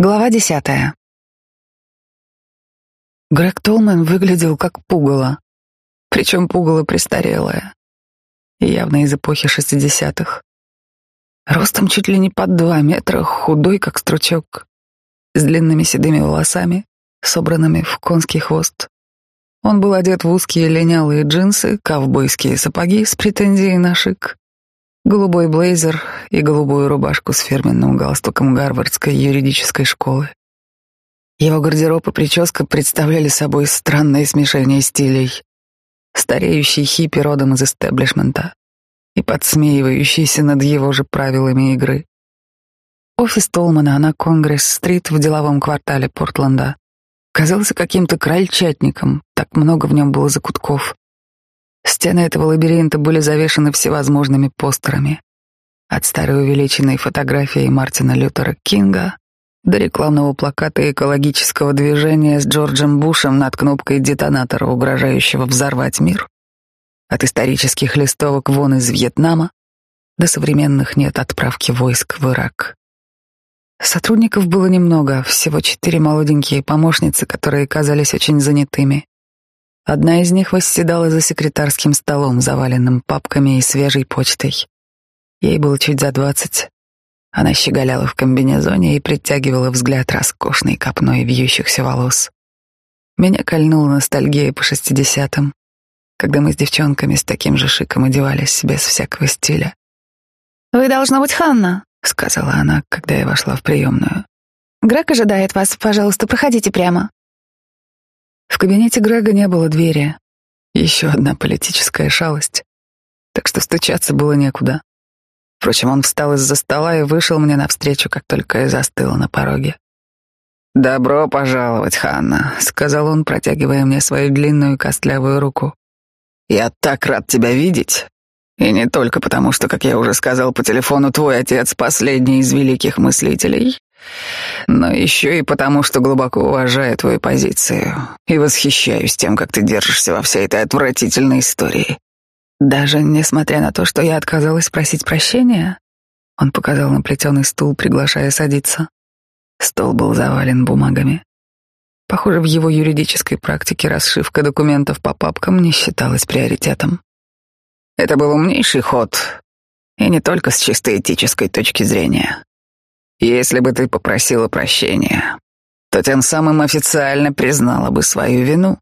Глава десятая. Грег Толман выглядел как пугало, причем пугало престарелое, явно из эпохи шестидесятых. Ростом чуть ли не под два метра, худой, как стручок, с длинными седыми волосами, собранными в конский хвост. Он был одет в узкие линялые джинсы, ковбойские сапоги с претензией на шик, голубой блейзер и голубую рубашку с фирменным галстуком Гарвардской юридической школы. Его гардероб и прическа представляли собой странное смешение стилей. Стареющий хиппи родом из эстеблишмента и подсмеивающийся над его же правилами игры. Офис Толмана на Конгресс-стрит в деловом квартале Портленда казался каким-то крольчатником, так много в нем было закутков. Стены этого лабиринта были завешаны всевозможными постерами. От старой увеличенной фотографии Мартина Лютера Кинга до рекламного плаката экологического движения с Джорджем Бушем над кнопкой детонатора, угрожающего взорвать мир. От исторических листовок вон из Вьетнама до современных нет отправки войск в Ирак. Сотрудников было немного, всего четыре молоденькие помощницы, которые казались очень занятыми. Одна из них восседала за секретарским столом, заваленным папками и свежей почтой. Ей было чуть за двадцать. Она щеголяла в комбинезоне и притягивала взгляд роскошной копной вьющихся волос. Меня кольнула ностальгия по шестидесятым, когда мы с девчонками с таким же шиком одевались без всякого стиля. «Вы должна быть Ханна», — сказала она, когда я вошла в приемную. «Грег ожидает вас. Пожалуйста, проходите прямо». В кабинете Грега не было двери. Еще одна политическая шалость. Так что стучаться было некуда. Впрочем, он встал из-за стола и вышел мне навстречу, как только я застыла на пороге. «Добро пожаловать, Ханна», — сказал он, протягивая мне свою длинную костлявую руку. «Я так рад тебя видеть. И не только потому, что, как я уже сказал по телефону, твой отец — последний из великих мыслителей, но еще и потому, что глубоко уважаю твою позицию и восхищаюсь тем, как ты держишься во всей этой отвратительной истории. Даже несмотря на то, что я отказалась просить прощения, он показал на плетеный стул, приглашая садиться. Стол был завален бумагами. Похоже, в его юридической практике расшивка документов по папкам не считалась приоритетом. Это был умнейший ход, и не только с чисто этической точки зрения. Если бы ты попросила прощения, то тем самым официально признала бы свою вину.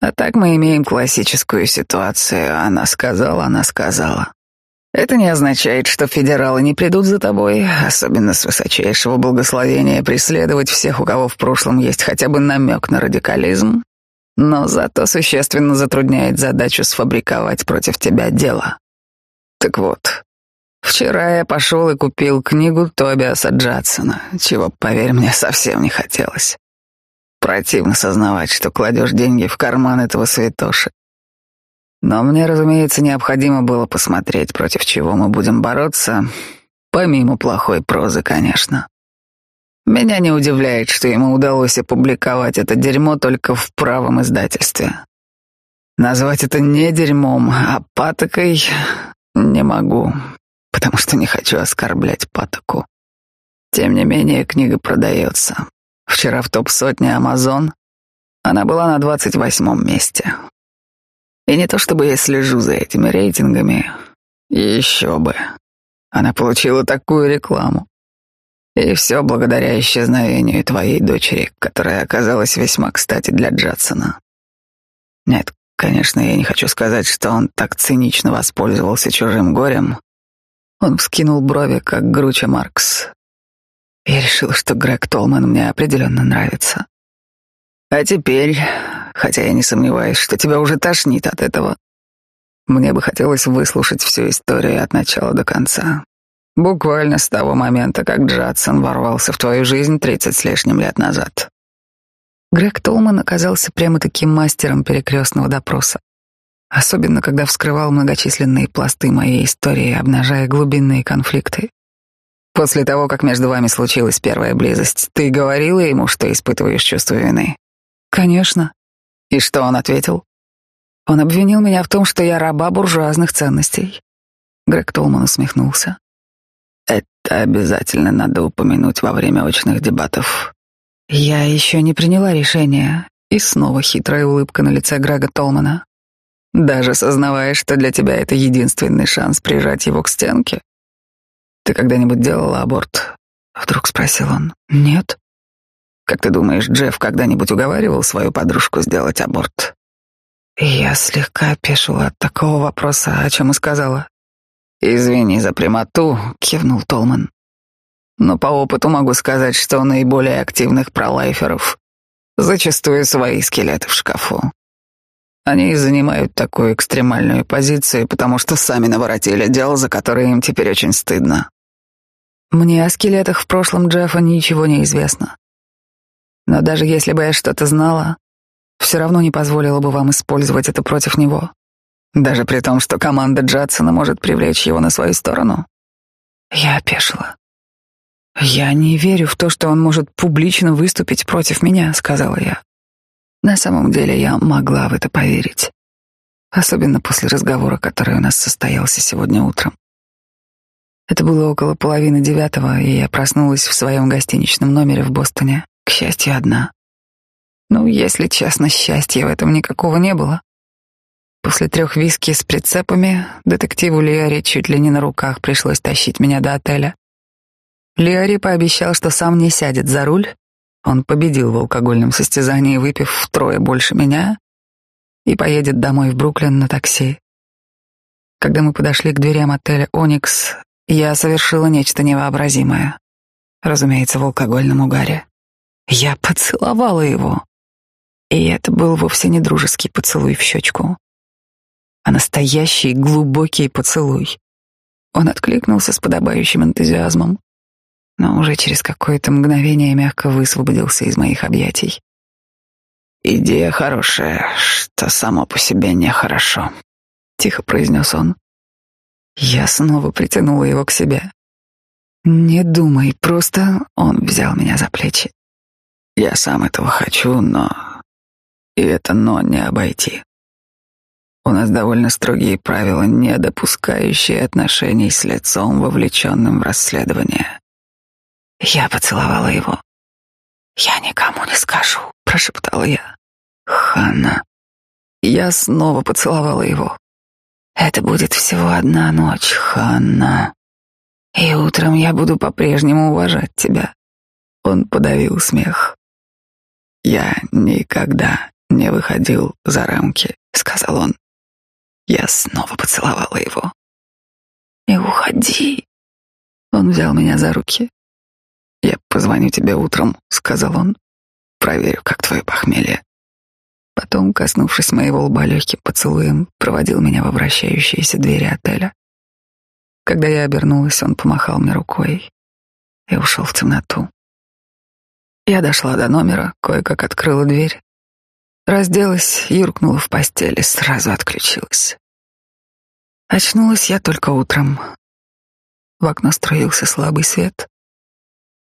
А так мы имеем классическую ситуацию. Она сказала, она сказала. Это не означает, что федералы не придут за тобой, особенно с высочайшего благословения преследовать всех, у кого в прошлом есть хотя бы намек на радикализм, но зато существенно затрудняет задачу сфабриковать против тебя дело. Так вот, Вчера я пошел и купил книгу Тобиаса Джадсона, чего, поверь мне, совсем не хотелось. Противно сознавать, что кладешь деньги в карман этого святоши. Но мне, разумеется, необходимо было посмотреть, против чего мы будем бороться, помимо плохой прозы, конечно. Меня не удивляет, что ему удалось опубликовать это дерьмо только в правом издательстве. Назвать это не дерьмом, а патокой не могу потому что не хочу оскорблять Патоку. Тем не менее, книга продается. Вчера в топ-сотне Амазон она была на двадцать восьмом месте. И не то чтобы я слежу за этими рейтингами, еще бы. Она получила такую рекламу. И все благодаря исчезновению твоей дочери, которая оказалась весьма кстати для Джадсона. Нет, конечно, я не хочу сказать, что он так цинично воспользовался чужим горем, он вскинул брови, как Груча Маркс. Я решил, что Грег Толман мне определенно нравится. А теперь, хотя я не сомневаюсь, что тебя уже тошнит от этого, мне бы хотелось выслушать всю историю от начала до конца. Буквально с того момента, как Джадсон ворвался в твою жизнь тридцать с лишним лет назад. Грег Толман оказался прямо таким мастером перекрестного допроса особенно когда вскрывал многочисленные пласты моей истории, обнажая глубинные конфликты. После того, как между вами случилась первая близость, ты говорила ему, что испытываешь чувство вины? Конечно. И что он ответил? Он обвинил меня в том, что я раба буржуазных ценностей. Грег Толман усмехнулся. Это обязательно надо упомянуть во время очных дебатов. Я еще не приняла решение, и снова хитрая улыбка на лице Грега Толмана. Даже сознавая, что для тебя это единственный шанс прижать его к стенке. Ты когда-нибудь делала аборт? Вдруг спросил он. Нет. Как ты думаешь, Джефф когда-нибудь уговаривал свою подружку сделать аборт? Я слегка опешила от такого вопроса, о чем и сказала. «Извини за прямоту», — кивнул Толман. «Но по опыту могу сказать, что наиболее активных пролайферов зачастую свои скелеты в шкафу. Они занимают такую экстремальную позицию, потому что сами наворотили дел, за которые им теперь очень стыдно. Мне о скелетах в прошлом Джеффа ничего не известно. Но даже если бы я что-то знала, все равно не позволила бы вам использовать это против него. Даже при том, что команда Джадсона может привлечь его на свою сторону. Я опешила. «Я не верю в то, что он может публично выступить против меня», — сказала я. На самом деле я могла в это поверить. Особенно после разговора, который у нас состоялся сегодня утром. Это было около половины девятого, и я проснулась в своем гостиничном номере в Бостоне, к счастью, одна. Ну, если честно, счастья в этом никакого не было. После трех виски с прицепами детективу Лиари чуть ли не на руках пришлось тащить меня до отеля. Лиари пообещал, что сам не сядет за руль. Он победил в алкогольном состязании, выпив втрое больше меня, и поедет домой в Бруклин на такси. Когда мы подошли к дверям отеля «Оникс», я совершила нечто невообразимое. Разумеется, в алкогольном угаре. Я поцеловала его. И это был вовсе не дружеский поцелуй в щечку, а настоящий глубокий поцелуй. Он откликнулся с подобающим энтузиазмом, но уже через какое-то мгновение мягко высвободился из моих объятий. «Идея хорошая, что само по себе нехорошо», — тихо произнес он. Я снова притянула его к себе. «Не думай, просто...» — он взял меня за плечи. «Я сам этого хочу, но...» И это «но» не обойти. У нас довольно строгие правила, не допускающие отношений с лицом, вовлеченным в расследование. Я поцеловала его. «Я никому не скажу», — прошептала я. «Ханна». Я снова поцеловала его. Это будет всего одна ночь, Ханна. И утром я буду по-прежнему уважать тебя. Он подавил смех. Я никогда не выходил за рамки, сказал он. Я снова поцеловала его. Не уходи. Он взял меня за руки. Я позвоню тебе утром, сказал он. Проверю, как твое похмелье. Потом, коснувшись моего лба легким поцелуем, проводил меня во вращающиеся двери отеля. Когда я обернулась, он помахал мне рукой и ушел в темноту. Я дошла до номера, кое-как открыла дверь, разделась, юркнула в постель и сразу отключилась. Очнулась я только утром. В окно строился слабый свет.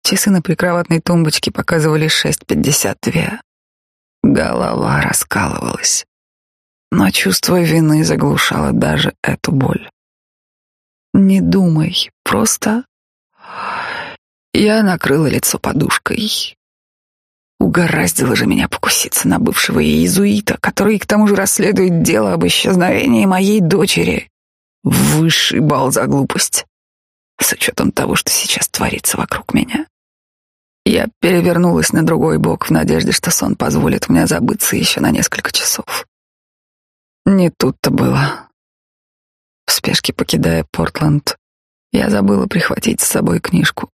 Часы на прикроватной тумбочке показывали шесть пятьдесят две. Голова раскалывалась, но чувство вины заглушало даже эту боль. Не думай, просто... Я накрыла лицо подушкой. Угораздило же меня покуситься на бывшего иезуита, который к тому же расследует дело об исчезновении моей дочери. Высший бал за глупость, с учетом того, что сейчас творится вокруг меня. Я перевернулась на другой бок в надежде, что сон позволит мне забыться еще на несколько часов. Не тут-то было. В спешке покидая Портленд, я забыла прихватить с собой книжку.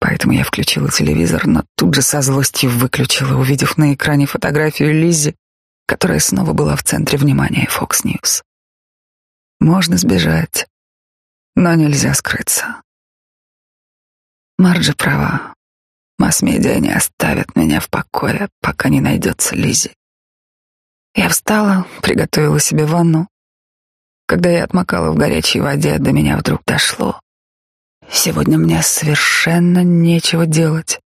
Поэтому я включила телевизор, но тут же со злостью выключила, увидев на экране фотографию Лиззи, которая снова была в центре внимания Fox News. Можно сбежать, но нельзя скрыться. Марджи права. Масс-медиа не оставят меня в покое, пока не найдется Лизи. Я встала, приготовила себе ванну. Когда я отмокала в горячей воде, до меня вдруг дошло. Сегодня мне совершенно нечего делать.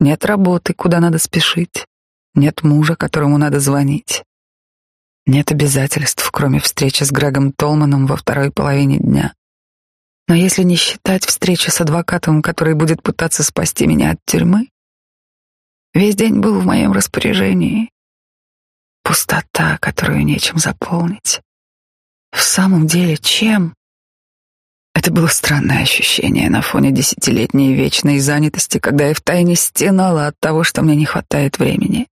Нет работы, куда надо спешить. Нет мужа, которому надо звонить. Нет обязательств, кроме встречи с Грегом Толманом во второй половине дня. Но если не считать встречи с адвокатом, который будет пытаться спасти меня от тюрьмы, весь день был в моем распоряжении. Пустота, которую нечем заполнить. В самом деле, чем? Это было странное ощущение на фоне десятилетней вечной занятости, когда я втайне стенала от того, что мне не хватает времени.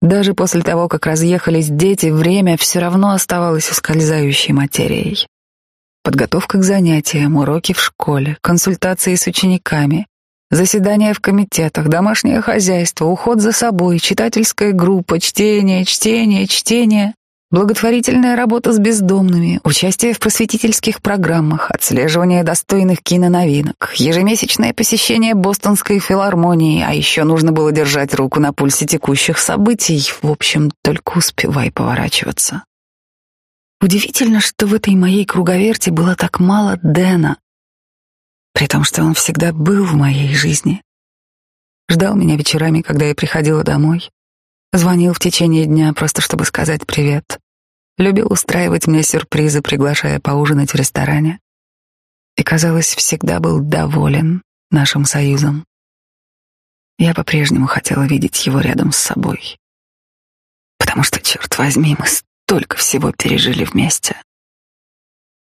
Даже после того, как разъехались дети, время все равно оставалось ускользающей материей. Подготовка к занятиям, уроки в школе, консультации с учениками, заседания в комитетах, домашнее хозяйство, уход за собой, читательская группа, чтение, чтение, чтение. Благотворительная работа с бездомными, участие в просветительских программах, отслеживание достойных киноновинок, ежемесячное посещение Бостонской филармонии, а еще нужно было держать руку на пульсе текущих событий. В общем, только успевай поворачиваться. Удивительно, что в этой моей круговерти было так мало Дэна, при том, что он всегда был в моей жизни. Ждал меня вечерами, когда я приходила домой, Звонил в течение дня просто чтобы сказать привет. Любил устраивать мне сюрпризы, приглашая поужинать в ресторане. И, казалось, всегда был доволен нашим союзом. Я по-прежнему хотела видеть его рядом с собой. Потому что, черт возьми, мы столько всего пережили вместе.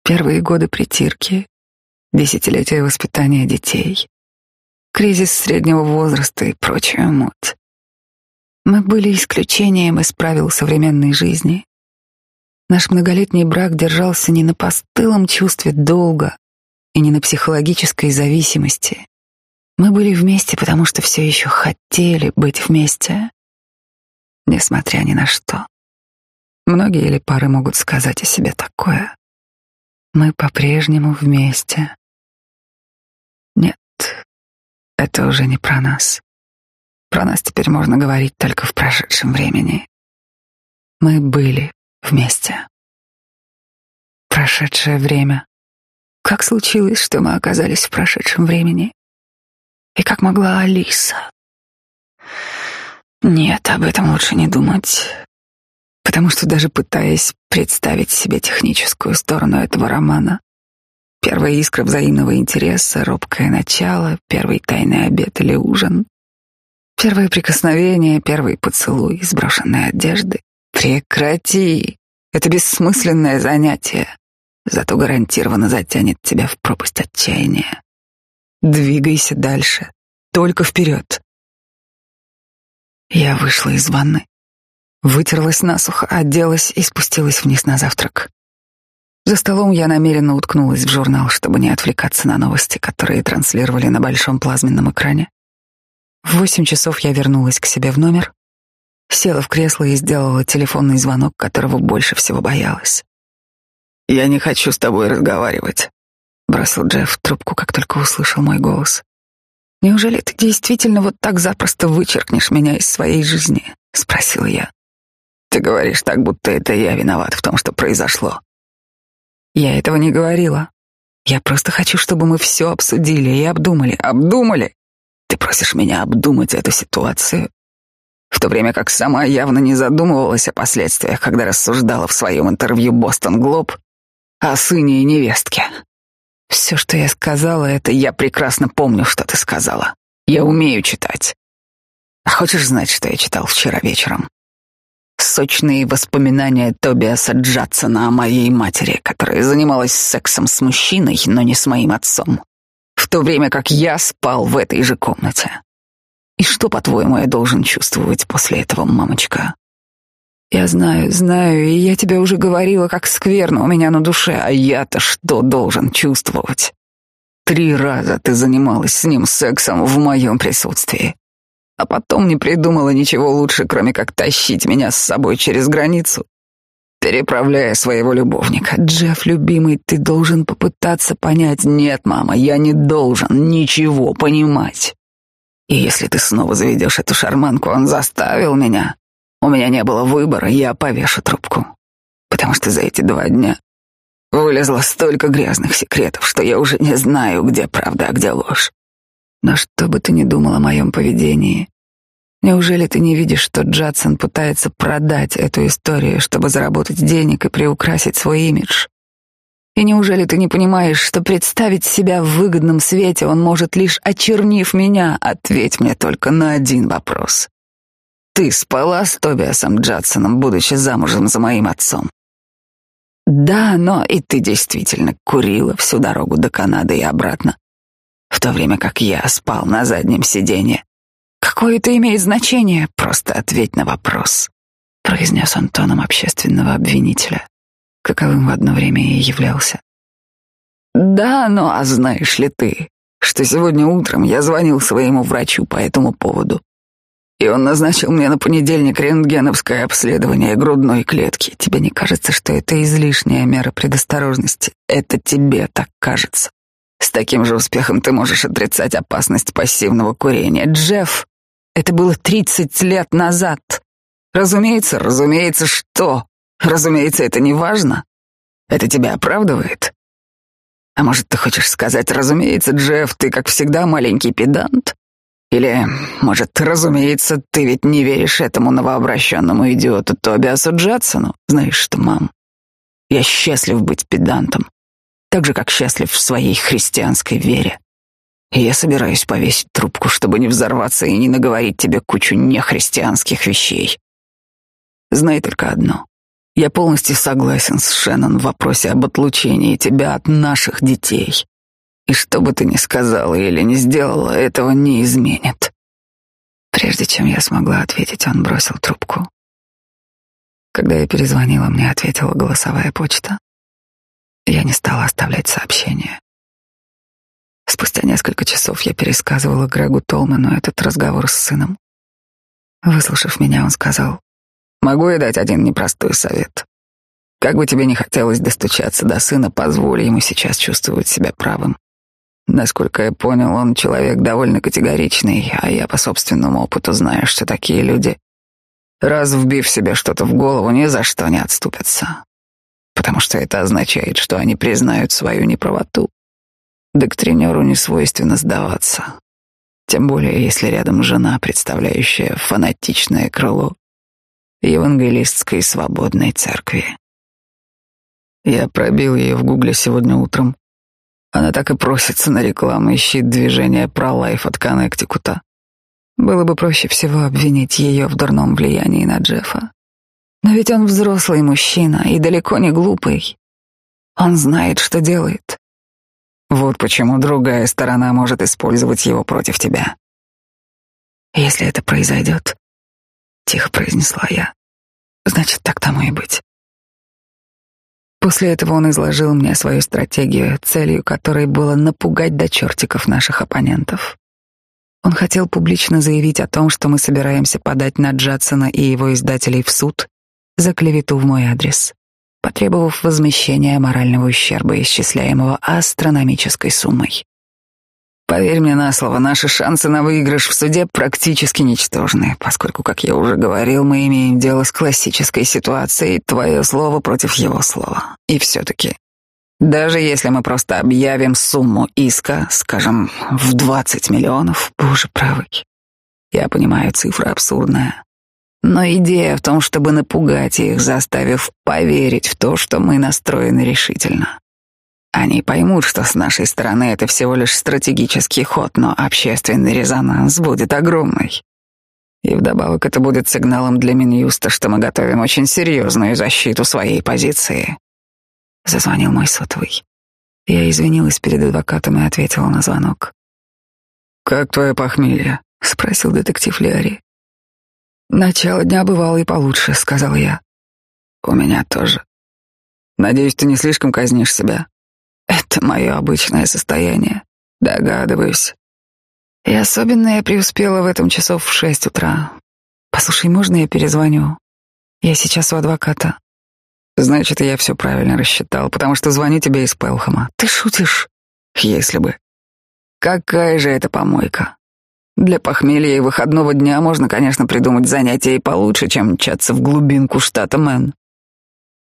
Первые годы притирки, десятилетия воспитания детей, кризис среднего возраста и прочую муть. Мы были исключением из правил современной жизни. Наш многолетний брак держался не на постылом чувстве долга и не на психологической зависимости. Мы были вместе, потому что все еще хотели быть вместе, несмотря ни на что. Многие ли пары могут сказать о себе такое? Мы по-прежнему вместе. Нет, это уже не про нас. Про нас теперь можно говорить только в прошедшем времени. Мы были вместе. Прошедшее время. Как случилось, что мы оказались в прошедшем времени? И как могла Алиса? Нет, об этом лучше не думать. Потому что даже пытаясь представить себе техническую сторону этого романа, первая искра взаимного интереса, робкое начало, первый тайный обед или ужин, Первое прикосновение, первый поцелуй, сброшенные одежды. Прекрати! Это бессмысленное занятие, зато гарантированно затянет тебя в пропасть отчаяния. Двигайся дальше, только вперед. Я вышла из ванны, вытерлась насухо, оделась и спустилась вниз на завтрак. За столом я намеренно уткнулась в журнал, чтобы не отвлекаться на новости, которые транслировали на большом плазменном экране. В восемь часов я вернулась к себе в номер, села в кресло и сделала телефонный звонок, которого больше всего боялась. «Я не хочу с тобой разговаривать», — бросил Джефф в трубку, как только услышал мой голос. «Неужели ты действительно вот так запросто вычеркнешь меня из своей жизни?» — спросила я. «Ты говоришь так, будто это я виноват в том, что произошло». «Я этого не говорила. Я просто хочу, чтобы мы все обсудили и обдумали. Обдумали!» Ты просишь меня обдумать эту ситуацию, в то время как сама явно не задумывалась о последствиях, когда рассуждала в своем интервью «Бостон Глоб» о сыне и невестке. Все, что я сказала, это я прекрасно помню, что ты сказала. Я умею читать. А хочешь знать, что я читал вчера вечером? Сочные воспоминания Тобиаса Джадсона о моей матери, которая занималась сексом с мужчиной, но не с моим отцом в то время как я спал в этой же комнате. И что, по-твоему, я должен чувствовать после этого, мамочка? Я знаю, знаю, и я тебе уже говорила, как скверно у меня на душе, а я-то что должен чувствовать? Три раза ты занималась с ним сексом в моем присутствии, а потом не придумала ничего лучше, кроме как тащить меня с собой через границу переправляя своего любовника. Джефф, любимый, ты должен попытаться понять. Нет, мама, я не должен ничего понимать. И если ты снова заведешь эту шарманку, он заставил меня. У меня не было выбора, я повешу трубку. Потому что за эти два дня вылезло столько грязных секретов, что я уже не знаю, где правда, а где ложь. Но что бы ты ни думал о моем поведении, Неужели ты не видишь, что Джадсон пытается продать эту историю, чтобы заработать денег и приукрасить свой имидж? И неужели ты не понимаешь, что представить себя в выгодном свете он может лишь очернив меня? Ответь мне только на один вопрос. Ты спала с Тобиасом Джадсоном, будучи замужем за моим отцом? Да, но и ты действительно курила всю дорогу до Канады и обратно, в то время как я спал на заднем сиденье. Какое это имеет значение? Просто ответь на вопрос, произнес он тоном общественного обвинителя, каковым в одно время и являлся. Да, ну а знаешь ли ты, что сегодня утром я звонил своему врачу по этому поводу? И он назначил мне на понедельник рентгеновское обследование грудной клетки. Тебе не кажется, что это излишняя мера предосторожности? Это тебе так кажется. С таким же успехом ты можешь отрицать опасность пассивного курения. Джефф, это было 30 лет назад. Разумеется, разумеется, что? Разумеется, это не важно. Это тебя оправдывает. А может, ты хочешь сказать, разумеется, Джефф, ты, как всегда, маленький педант? Или, может, разумеется, ты ведь не веришь этому новообращенному идиоту Тобиасу Джадсону? Знаешь что, мам, я счастлив быть педантом, так же, как счастлив в своей христианской вере. И я собираюсь повесить трубку, чтобы не взорваться и не наговорить тебе кучу нехристианских вещей. Знай только одно. Я полностью согласен с Шеннон в вопросе об отлучении тебя от наших детей. И что бы ты ни сказала или не сделала, этого не изменит. Прежде чем я смогла ответить, он бросил трубку. Когда я перезвонила, мне ответила голосовая почта. Я не стала оставлять сообщение. Спустя несколько часов я пересказывала Грегу Толману этот разговор с сыном. Выслушав меня, он сказал, «Могу я дать один непростой совет? Как бы тебе не хотелось достучаться до сына, позволь ему сейчас чувствовать себя правым. Насколько я понял, он человек довольно категоричный, а я по собственному опыту знаю, что такие люди, раз вбив себе что-то в голову, ни за что не отступятся. Потому что это означает, что они признают свою неправоту. Доктринеру не свойственно сдаваться. Тем более, если рядом жена, представляющая фанатичное крыло евангелистской свободной церкви. Я пробил ее в гугле сегодня утром. Она так и просится на рекламу, ищет движение про лайф от Коннектикута. Было бы проще всего обвинить ее в дурном влиянии на Джеффа. Но ведь он взрослый мужчина и далеко не глупый. Он знает, что делает. Вот почему другая сторона может использовать его против тебя. Если это произойдет, тихо произнесла я, значит, так тому и быть. После этого он изложил мне свою стратегию, целью которой было напугать до чертиков наших оппонентов. Он хотел публично заявить о том, что мы собираемся подать на Джадсона и его издателей в суд за клевету в мой адрес, потребовав возмещения морального ущерба, исчисляемого астрономической суммой. Поверь мне на слово, наши шансы на выигрыш в суде практически ничтожны, поскольку, как я уже говорил, мы имеем дело с классической ситуацией твое слово против его слова. И все-таки, даже если мы просто объявим сумму иска, скажем, в 20 миллионов, боже правый, я понимаю, цифра абсурдная. Но идея в том, чтобы напугать их, заставив поверить в то, что мы настроены решительно. Они поймут, что с нашей стороны это всего лишь стратегический ход, но общественный резонанс будет огромный. И вдобавок это будет сигналом для Минюста, что мы готовим очень серьезную защиту своей позиции. Зазвонил мой сотовый. Я извинилась перед адвокатом и ответила на звонок. «Как твое похмелье?» — спросил детектив Леори. «Начало дня бывало и получше», — сказал я. «У меня тоже. Надеюсь, ты не слишком казнишь себя?» Это мое обычное состояние. Догадываюсь. И особенно я преуспела в этом часов в шесть утра. Послушай, можно я перезвоню? Я сейчас у адвоката. Значит, я все правильно рассчитал, потому что звоню тебе из Пелхама. Ты шутишь? Если бы. Какая же это помойка. Для похмелья и выходного дня можно, конечно, придумать занятия и получше, чем мчаться в глубинку штата Мэн.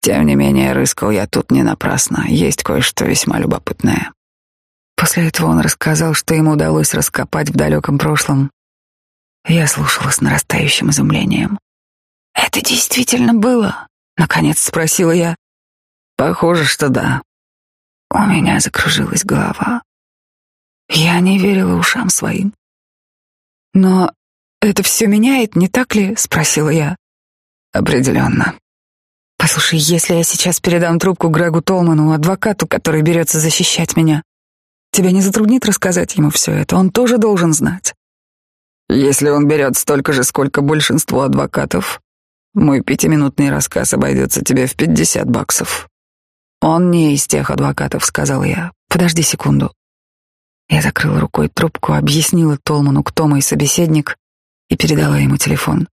Тем не менее, рыскал я тут не напрасно. Есть кое-что весьма любопытное. После этого он рассказал, что ему удалось раскопать в далеком прошлом. Я слушала с нарастающим изумлением. «Это действительно было?» — наконец спросила я. «Похоже, что да. У меня закружилась голова. Я не верила ушам своим. «Но это все меняет, не так ли?» — спросила я. «Определенно». «Послушай, если я сейчас передам трубку Грегу Толману, адвокату, который берется защищать меня, тебя не затруднит рассказать ему все это? Он тоже должен знать». «Если он берет столько же, сколько большинство адвокатов, мой пятиминутный рассказ обойдется тебе в пятьдесят баксов». «Он не из тех адвокатов», — сказал я. «Подожди секунду». Я закрыла рукой трубку, объяснила Толману, кто мой собеседник, и передала ему телефон.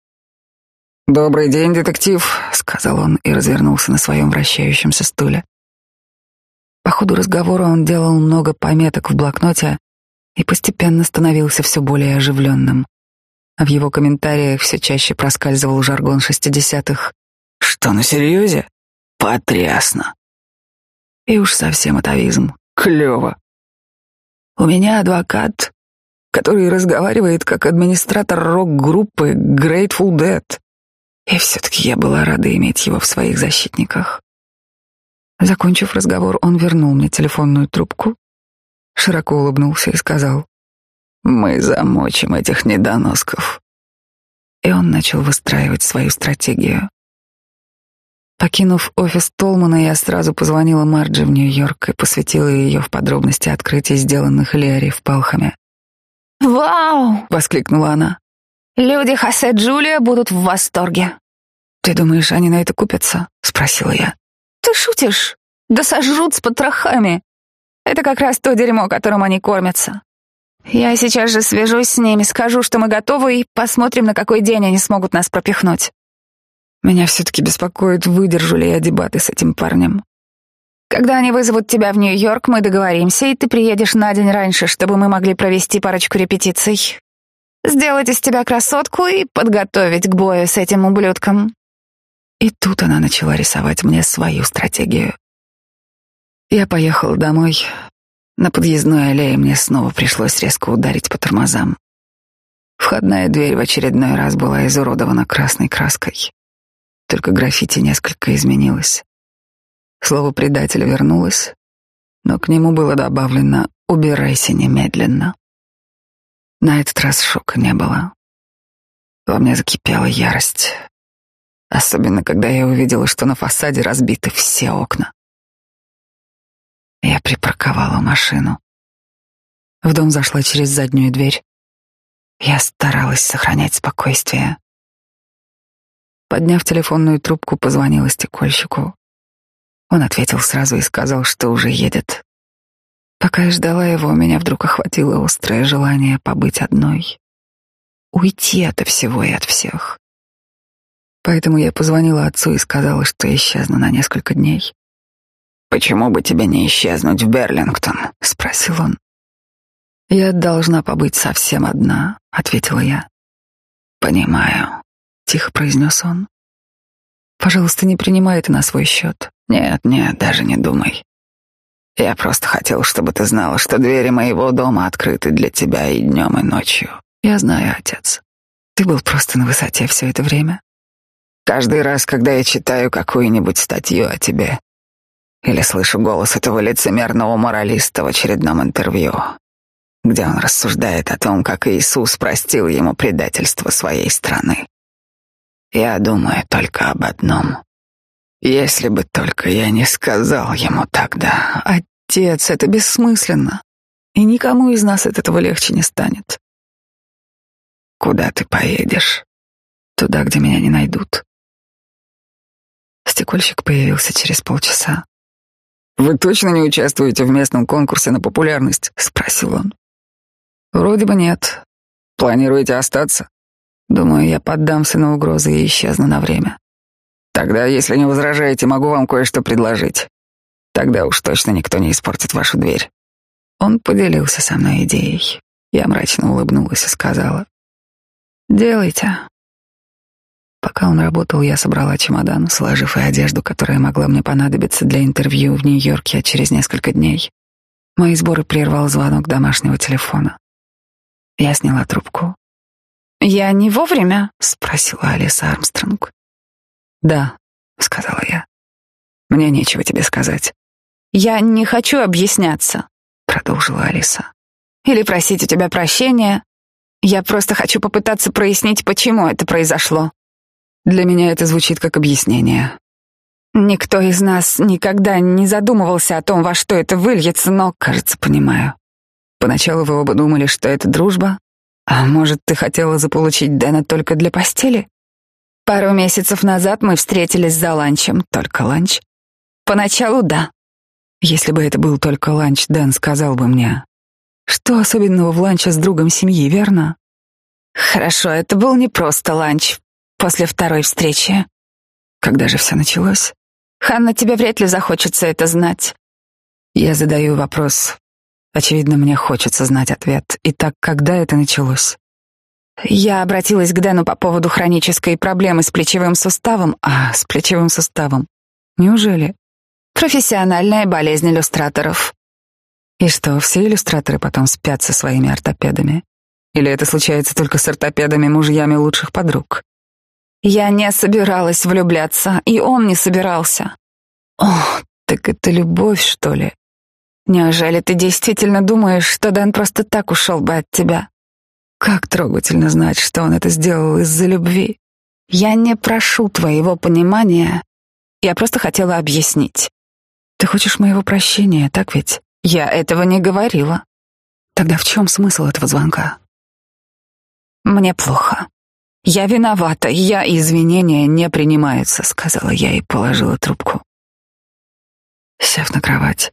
«Добрый день, детектив», — сказал он и развернулся на своем вращающемся стуле. По ходу разговора он делал много пометок в блокноте и постепенно становился все более оживленным. А в его комментариях все чаще проскальзывал жаргон шестидесятых. «Что, на серьезе? Потрясно!» И уж совсем атовизм. Клево. У меня адвокат, который разговаривает как администратор рок-группы Grateful Dead. И все-таки я была рада иметь его в своих защитниках. Закончив разговор, он вернул мне телефонную трубку, широко улыбнулся и сказал, «Мы замочим этих недоносков». И он начал выстраивать свою стратегию. Покинув офис Толмана, я сразу позвонила Марджи в Нью-Йорк и посвятила ее в подробности открытий, сделанных Лиари в Палхаме. «Вау!» — воскликнула она. «Люди Хосе Джулия будут в восторге». «Ты думаешь, они на это купятся?» — спросила я. «Ты шутишь? Да сожрут с потрохами. Это как раз то дерьмо, которым они кормятся. Я сейчас же свяжусь с ними, скажу, что мы готовы, и посмотрим, на какой день они смогут нас пропихнуть». Меня все-таки беспокоит, выдержу ли я дебаты с этим парнем. Когда они вызовут тебя в Нью-Йорк, мы договоримся, и ты приедешь на день раньше, чтобы мы могли провести парочку репетиций. Сделать из тебя красотку и подготовить к бою с этим ублюдком. И тут она начала рисовать мне свою стратегию. Я поехала домой. На подъездной аллее мне снова пришлось резко ударить по тормозам. Входная дверь в очередной раз была изуродована красной краской. Только граффити несколько изменилось. Слово предателя вернулось, но к нему было добавлено «убирайся немедленно». На этот раз шока не было. Во мне закипела ярость. Особенно, когда я увидела, что на фасаде разбиты все окна. Я припарковала машину. В дом зашла через заднюю дверь. Я старалась сохранять спокойствие. Подняв телефонную трубку, позвонила стекольщику. Он ответил сразу и сказал, что уже едет. Пока я ждала его, меня вдруг охватило острое желание побыть одной. Уйти от всего и от всех. Поэтому я позвонила отцу и сказала, что исчезну на несколько дней. «Почему бы тебе не исчезнуть в Берлингтон?» — спросил он. «Я должна побыть совсем одна», — ответила я. «Понимаю», — тихо произнес он. «Пожалуйста, не принимай это на свой счет. Нет, нет, даже не думай. Я просто хотел, чтобы ты знала, что двери моего дома открыты для тебя и днем, и ночью. Я знаю, отец. Ты был просто на высоте все это время. Каждый раз, когда я читаю какую-нибудь статью о тебе или слышу голос этого лицемерного моралиста в очередном интервью, где он рассуждает о том, как Иисус простил ему предательство своей страны, я думаю только об одном. Если бы только я не сказал ему тогда, отец, это бессмысленно, и никому из нас от этого легче не станет. Куда ты поедешь? Туда, где меня не найдут. Стекольщик появился через полчаса. «Вы точно не участвуете в местном конкурсе на популярность?» — спросил он. «Вроде бы нет. Планируете остаться?» Думаю, я поддамся на угрозы и исчезну на время. Тогда, если не возражаете, могу вам кое-что предложить. Тогда уж точно никто не испортит вашу дверь. Он поделился со мной идеей. Я мрачно улыбнулась и сказала: "Делайте". Пока он работал, я собрала чемодан, сложив и одежду, которая могла мне понадобиться для интервью в Нью-Йорке через несколько дней. Мои сборы прервал звонок домашнего телефона. Я сняла трубку. «Я не вовремя?» — спросила Алиса Армстронг. «Да», — сказала я. «Мне нечего тебе сказать. Я не хочу объясняться, продолжила Алиса. Или просить у тебя прощения. Я просто хочу попытаться прояснить, почему это произошло. Для меня это звучит как объяснение. Никто из нас никогда не задумывался о том, во что это выльется, но, кажется, понимаю. Поначалу вы оба думали, что это дружба, а может, ты хотела заполучить Дэна только для постели? Пару месяцев назад мы встретились за ланчем, только ланч. Поначалу да. Если бы это был только ланч, Дэн сказал бы мне, что особенного в ланче с другом семьи, верно? Хорошо, это был не просто ланч после второй встречи. Когда же все началось? Ханна, тебе вряд ли захочется это знать. Я задаю вопрос. Очевидно, мне хочется знать ответ. Итак, когда это началось? Я обратилась к Дэну по поводу хронической проблемы с плечевым суставом. А, с плечевым суставом. Неужели? Профессиональная болезнь иллюстраторов. И что, все иллюстраторы потом спят со своими ортопедами? Или это случается только с ортопедами, мужьями лучших подруг? Я не собиралась влюбляться, и он не собирался. О, так это любовь, что ли? Неужели ты действительно думаешь, что Дэн просто так ушел бы от тебя? Как трогательно знать, что он это сделал из-за любви. Я не прошу твоего понимания. Я просто хотела объяснить. Ты хочешь моего прощения, так ведь? Я этого не говорила. Тогда в чем смысл этого звонка? Мне плохо. Я виновата, я извинения не принимаются, сказала я и положила трубку. Сев на кровать,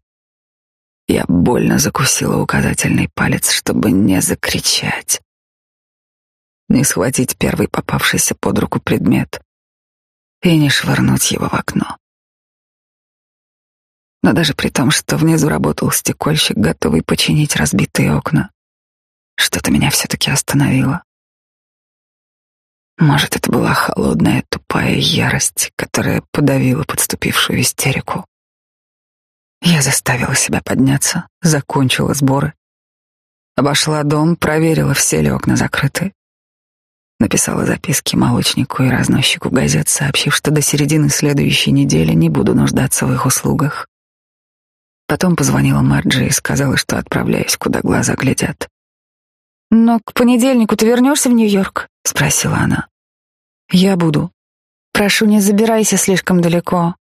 я больно закусила указательный палец, чтобы не закричать не схватить первый попавшийся под руку предмет и не швырнуть его в окно. Но даже при том, что внизу работал стекольщик, готовый починить разбитые окна, что-то меня все-таки остановило. Может, это была холодная, тупая ярость, которая подавила подступившую истерику. Я заставила себя подняться, закончила сборы, обошла дом, проверила, все ли окна закрыты, Написала записки молочнику и разносчику газет, сообщив, что до середины следующей недели не буду нуждаться в их услугах. Потом позвонила Марджи и сказала, что отправляюсь, куда глаза глядят. «Но к понедельнику ты вернешься в Нью-Йорк?» — спросила она. «Я буду. Прошу, не забирайся слишком далеко.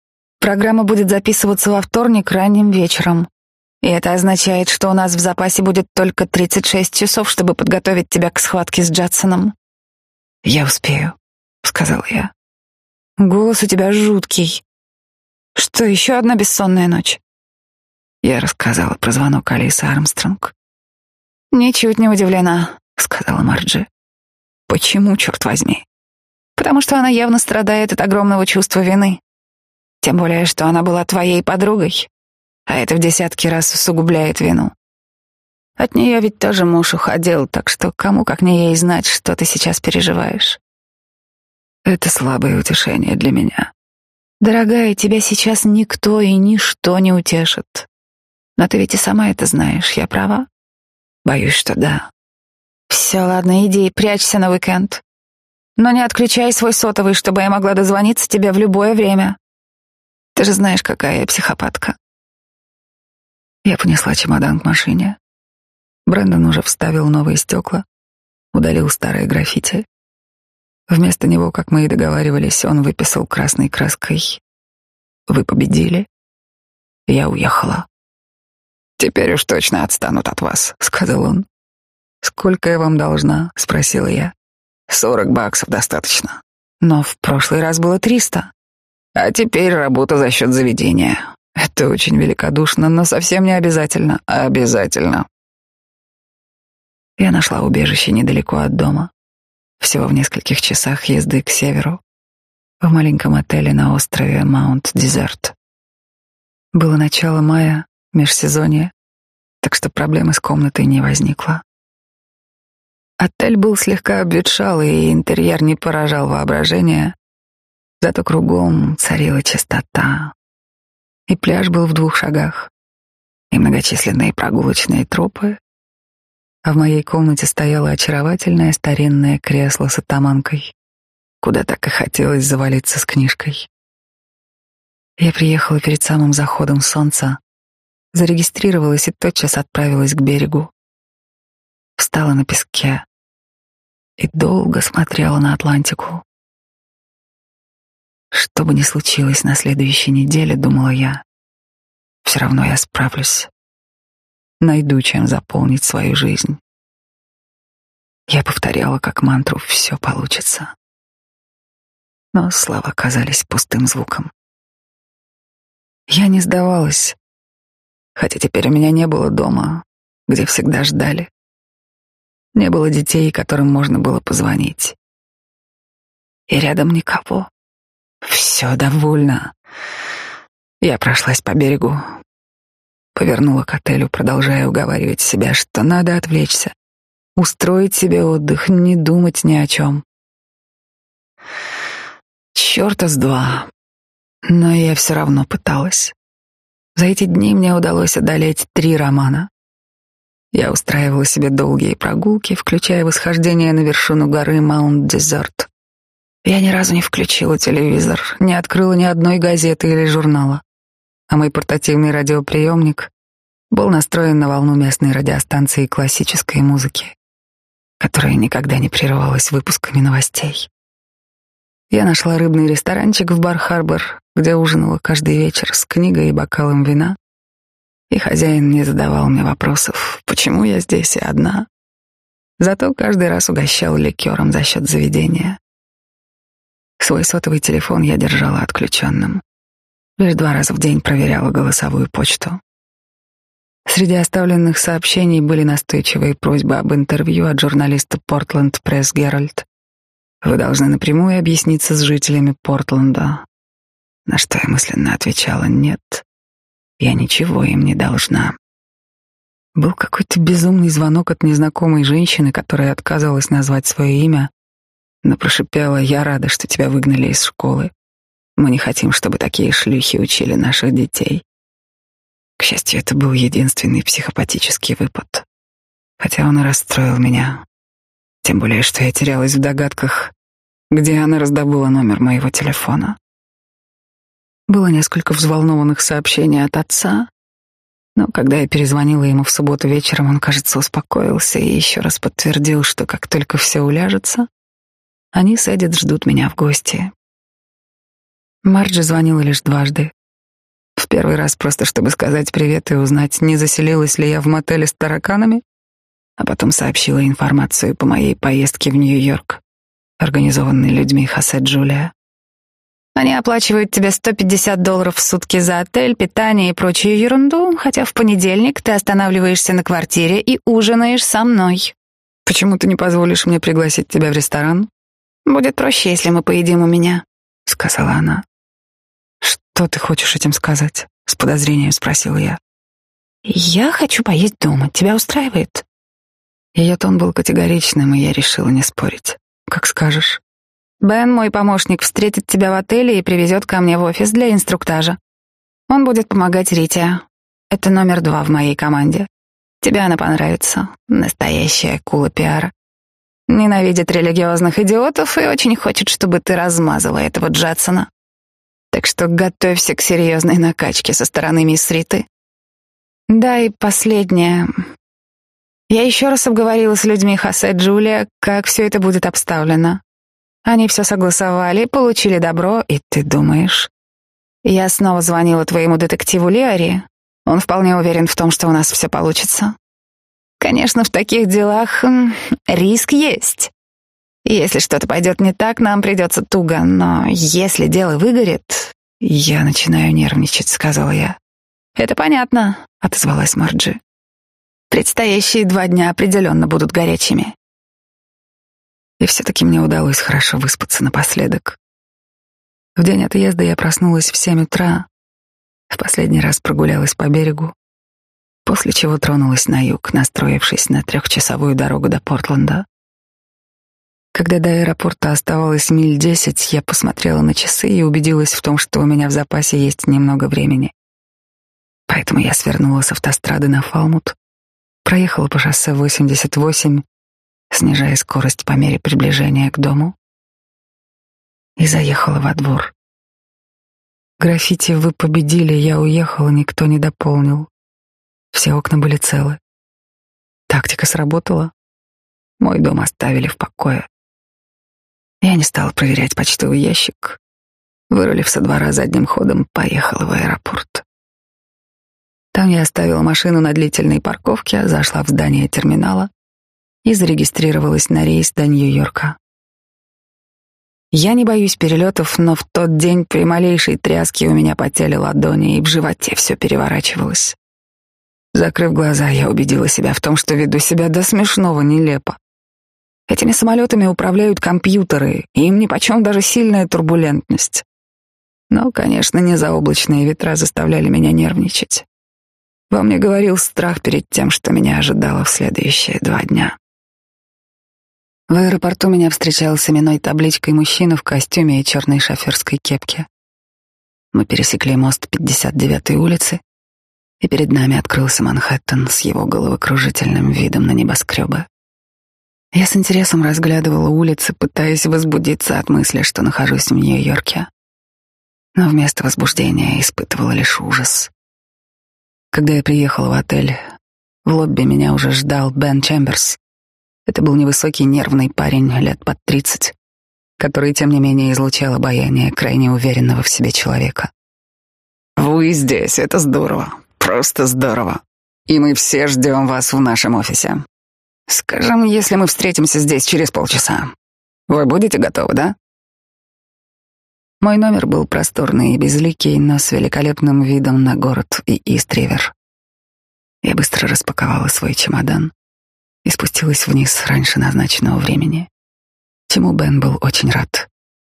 Программа будет записываться во вторник ранним вечером. И это означает, что у нас в запасе будет только 36 часов, чтобы подготовить тебя к схватке с Джадсоном. «Я успею», — сказал я. «Голос у тебя жуткий. Что, еще одна бессонная ночь?» Я рассказала про звонок Алисы Армстронг. «Ничуть не удивлена», — сказала Марджи. «Почему, черт возьми?» «Потому что она явно страдает от огромного чувства вины. Тем более, что она была твоей подругой, а это в десятки раз усугубляет вину. От нее ведь тоже муж уходил, так что кому как не ей знать, что ты сейчас переживаешь. Это слабое утешение для меня. Дорогая, тебя сейчас никто и ничто не утешит. Но ты ведь и сама это знаешь, я права? Боюсь, что да. Все, ладно, иди и прячься на уикенд. Но не отключай свой сотовый, чтобы я могла дозвониться тебе в любое время. Ты же знаешь, какая я психопатка. Я понесла чемодан к машине. Брэндон уже вставил новые стекла, удалил старые граффити. Вместо него, как мы и договаривались, он выписал красной краской. Вы победили. Я уехала. Теперь уж точно отстанут от вас, сказал он. Сколько я вам должна? спросила я. Сорок баксов достаточно. Но в прошлый раз было триста. А теперь работа за счет заведения. Это очень великодушно, но совсем не обязательно. Обязательно. Я нашла убежище недалеко от дома, всего в нескольких часах езды к северу, в маленьком отеле на острове Маунт-Дезерт. Было начало мая, межсезонье, так что проблемы с комнатой не возникло. Отель был слегка обветшалый, и интерьер не поражал воображение, зато кругом царила чистота. И пляж был в двух шагах, и многочисленные прогулочные тропы, а в моей комнате стояло очаровательное старинное кресло с атаманкой, куда так и хотелось завалиться с книжкой. Я приехала перед самым заходом солнца, зарегистрировалась и тотчас отправилась к берегу. Встала на песке и долго смотрела на Атлантику. Что бы ни случилось на следующей неделе, думала я, все равно я справлюсь. Найду, чем заполнить свою жизнь. Я повторяла как мантру «все получится». Но слова казались пустым звуком. Я не сдавалась, хотя теперь у меня не было дома, где всегда ждали. Не было детей, которым можно было позвонить. И рядом никого. Все довольно. Я прошлась по берегу, повернула к отелю, продолжая уговаривать себя, что надо отвлечься, устроить себе отдых, не думать ни о чем. Черта с два. Но я все равно пыталась. За эти дни мне удалось одолеть три романа. Я устраивала себе долгие прогулки, включая восхождение на вершину горы Маунт-Дезерт. Я ни разу не включила телевизор, не открыла ни одной газеты или журнала. А мой портативный радиоприемник был настроен на волну местной радиостанции классической музыки, которая никогда не прерывалась выпусками новостей. Я нашла рыбный ресторанчик в Бар-Харбор, где ужинала каждый вечер с книгой и бокалом вина. И хозяин не задавал мне вопросов, почему я здесь и одна. Зато каждый раз угощал ликером за счет заведения. Свой сотовый телефон я держала отключенным. Лишь два раза в день проверяла голосовую почту. Среди оставленных сообщений были настойчивые просьбы об интервью от журналиста Portland Press Herald. Вы должны напрямую объясниться с жителями Портленда. На что я мысленно отвечала «нет». Я ничего им не должна. Был какой-то безумный звонок от незнакомой женщины, которая отказывалась назвать свое имя, но прошипела «Я рада, что тебя выгнали из школы. Мы не хотим, чтобы такие шлюхи учили наших детей». К счастью, это был единственный психопатический выпад. Хотя он и расстроил меня. Тем более, что я терялась в догадках, где она раздобыла номер моего телефона. Было несколько взволнованных сообщений от отца, но когда я перезвонила ему в субботу вечером, он, кажется, успокоился и еще раз подтвердил, что как только все уляжется, они с Эдит ждут меня в гости. Марджи звонила лишь дважды. В первый раз просто чтобы сказать привет и узнать, не заселилась ли я в мотеле с тараканами, а потом сообщила информацию по моей поездке в Нью-Йорк, организованной людьми Хосе Джулия. Они оплачивают тебе 150 долларов в сутки за отель, питание и прочую ерунду, хотя в понедельник ты останавливаешься на квартире и ужинаешь со мной. Почему ты не позволишь мне пригласить тебя в ресторан? Будет проще, если мы поедим у меня, сказала она. «Что ты хочешь этим сказать?» — с подозрением спросила я. «Я хочу поесть дома. Тебя устраивает?» Ее тон был категоричным, и я решила не спорить. «Как скажешь». «Бен, мой помощник, встретит тебя в отеле и привезет ко мне в офис для инструктажа. Он будет помогать Рите. Это номер два в моей команде. Тебе она понравится. Настоящая кула пиара. Ненавидит религиозных идиотов и очень хочет, чтобы ты размазала этого Джадсона. Так что готовься к серьезной накачке со стороны мисс Риты. Да, и последнее. Я еще раз обговорила с людьми Хосе Джулия, как все это будет обставлено. Они все согласовали, получили добро, и ты думаешь... Я снова звонила твоему детективу Леари. Он вполне уверен в том, что у нас все получится. Конечно, в таких делах риск есть. Если что-то пойдет не так, нам придется туго, но если дело выгорит... Я начинаю нервничать, сказала я. Это понятно, отозвалась Марджи. Предстоящие два дня определенно будут горячими. И все-таки мне удалось хорошо выспаться напоследок. В день отъезда я проснулась в семь утра, в последний раз прогулялась по берегу, после чего тронулась на юг, настроившись на трехчасовую дорогу до Портленда. Когда до аэропорта оставалось миль десять, я посмотрела на часы и убедилась в том, что у меня в запасе есть немного времени. Поэтому я свернула с автострады на Фалмут, проехала по шоссе 88, снижая скорость по мере приближения к дому, и заехала во двор. Граффити «Вы победили, я уехала» никто не дополнил. Все окна были целы. Тактика сработала. Мой дом оставили в покое. Я не стала проверять почтовый ящик. Вырулив со двора задним ходом, поехала в аэропорт. Там я оставила машину на длительной парковке, зашла в здание терминала и зарегистрировалась на рейс до Нью-Йорка. Я не боюсь перелетов, но в тот день при малейшей тряске у меня потели ладони, и в животе все переворачивалось. Закрыв глаза, я убедила себя в том, что веду себя до смешного нелепо. Этими самолетами управляют компьютеры, и им нипочем даже сильная турбулентность. Но, конечно, не заоблачные ветра заставляли меня нервничать. Во мне говорил страх перед тем, что меня ожидало в следующие два дня. В аэропорту меня встречал с именной табличкой мужчина в костюме и черной шоферской кепке. Мы пересекли мост 59-й улицы, и перед нами открылся Манхэттен с его головокружительным видом на небоскребы. Я с интересом разглядывала улицы, пытаясь возбудиться от мысли, что нахожусь в Нью-Йорке. Но вместо возбуждения испытывала лишь ужас. Когда я приехала в отель, в лобби меня уже ждал Бен Чемберс. Это был невысокий нервный парень лет под тридцать, который, тем не менее, излучал обаяние крайне уверенного в себе человека. «Вы здесь, это здорово, просто здорово. И мы все ждем вас в нашем офисе. Скажем, если мы встретимся здесь через полчаса. Вы будете готовы, да?» Мой номер был просторный и безликий, но с великолепным видом на город и Истривер. Я быстро распаковала свой чемодан и спустилась вниз раньше назначенного времени, чему Бен был очень рад.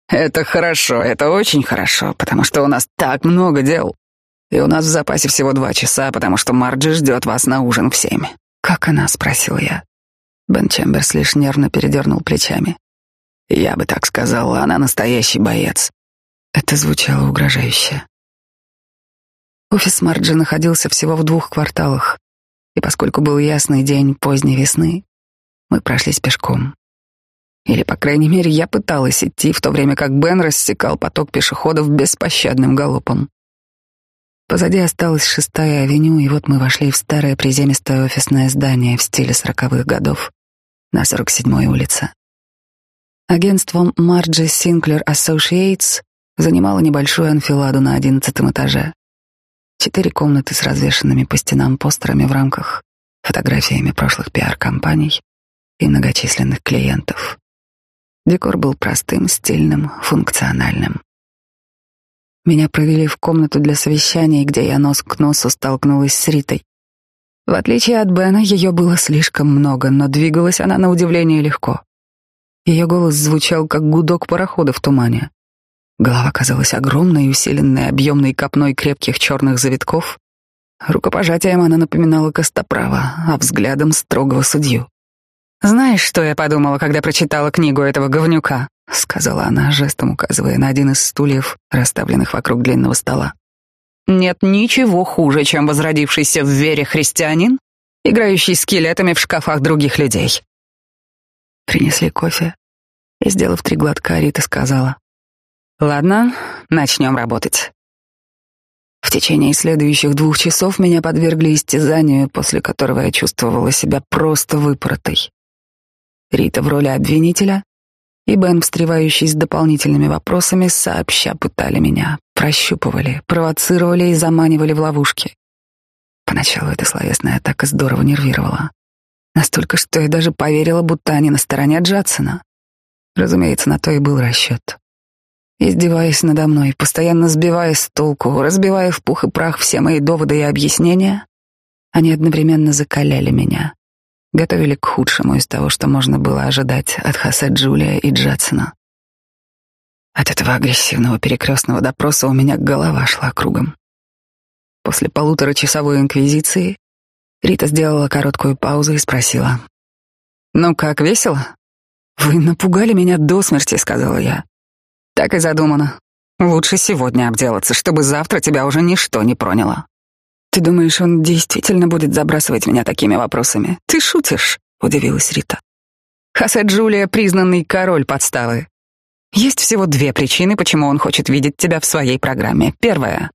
«Это хорошо, это очень хорошо, потому что у нас так много дел. И у нас в запасе всего два часа, потому что Марджи ждет вас на ужин в семь». «Как она?» — спросил я. Бен Чемберс лишь нервно передернул плечами. «Я бы так сказала, она настоящий боец. Это звучало угрожающе. Офис Марджи находился всего в двух кварталах, и поскольку был ясный день поздней весны, мы прошлись пешком. Или, по крайней мере, я пыталась идти, в то время как Бен рассекал поток пешеходов беспощадным галопом. Позади осталась шестая авеню, и вот мы вошли в старое приземистое офисное здание в стиле сороковых годов на 47-й улице. Агентством Margie Sinclair Associates занимала небольшую анфиладу на одиннадцатом этаже. Четыре комнаты с развешанными по стенам постерами в рамках, фотографиями прошлых пиар-компаний и многочисленных клиентов. Декор был простым, стильным, функциональным. Меня провели в комнату для совещаний, где я нос к носу столкнулась с Ритой. В отличие от Бена, ее было слишком много, но двигалась она на удивление легко. Ее голос звучал, как гудок парохода в тумане. Голова казалась огромной, усиленной объемной копной крепких черных завитков. Рукопожатием она напоминала Костоправа, а взглядом строгого судью. «Знаешь, что я подумала, когда прочитала книгу этого говнюка?» — сказала она, жестом указывая на один из стульев, расставленных вокруг длинного стола. «Нет ничего хуже, чем возродившийся в вере христианин, играющий скелетами в шкафах других людей». Принесли кофе, и, сделав три глотка, Рита сказала, Ладно, начнем работать. В течение следующих двух часов меня подвергли истязанию, после которого я чувствовала себя просто выпоротой. Рита в роли обвинителя и Бен, встревающий с дополнительными вопросами, сообща пытали меня, прощупывали, провоцировали и заманивали в ловушки. Поначалу эта словесная атака здорово нервировала. Настолько, что я даже поверила, будто они на стороне Джадсона. Разумеется, на то и был расчет издеваясь надо мной, постоянно сбивая с толку, разбивая в пух и прах все мои доводы и объяснения, они одновременно закаляли меня, готовили к худшему из того, что можно было ожидать от Хосе Джулия и Джадсона. От этого агрессивного перекрестного допроса у меня голова шла кругом. После полуторачасовой инквизиции Рита сделала короткую паузу и спросила. «Ну как, весело?» «Вы напугали меня до смерти», — сказала я. Так и задумано. Лучше сегодня обделаться, чтобы завтра тебя уже ничто не проняло. Ты думаешь, он действительно будет забрасывать меня такими вопросами? Ты шутишь? Удивилась Рита. Хосе Джулия — признанный король подставы. Есть всего две причины, почему он хочет видеть тебя в своей программе. Первая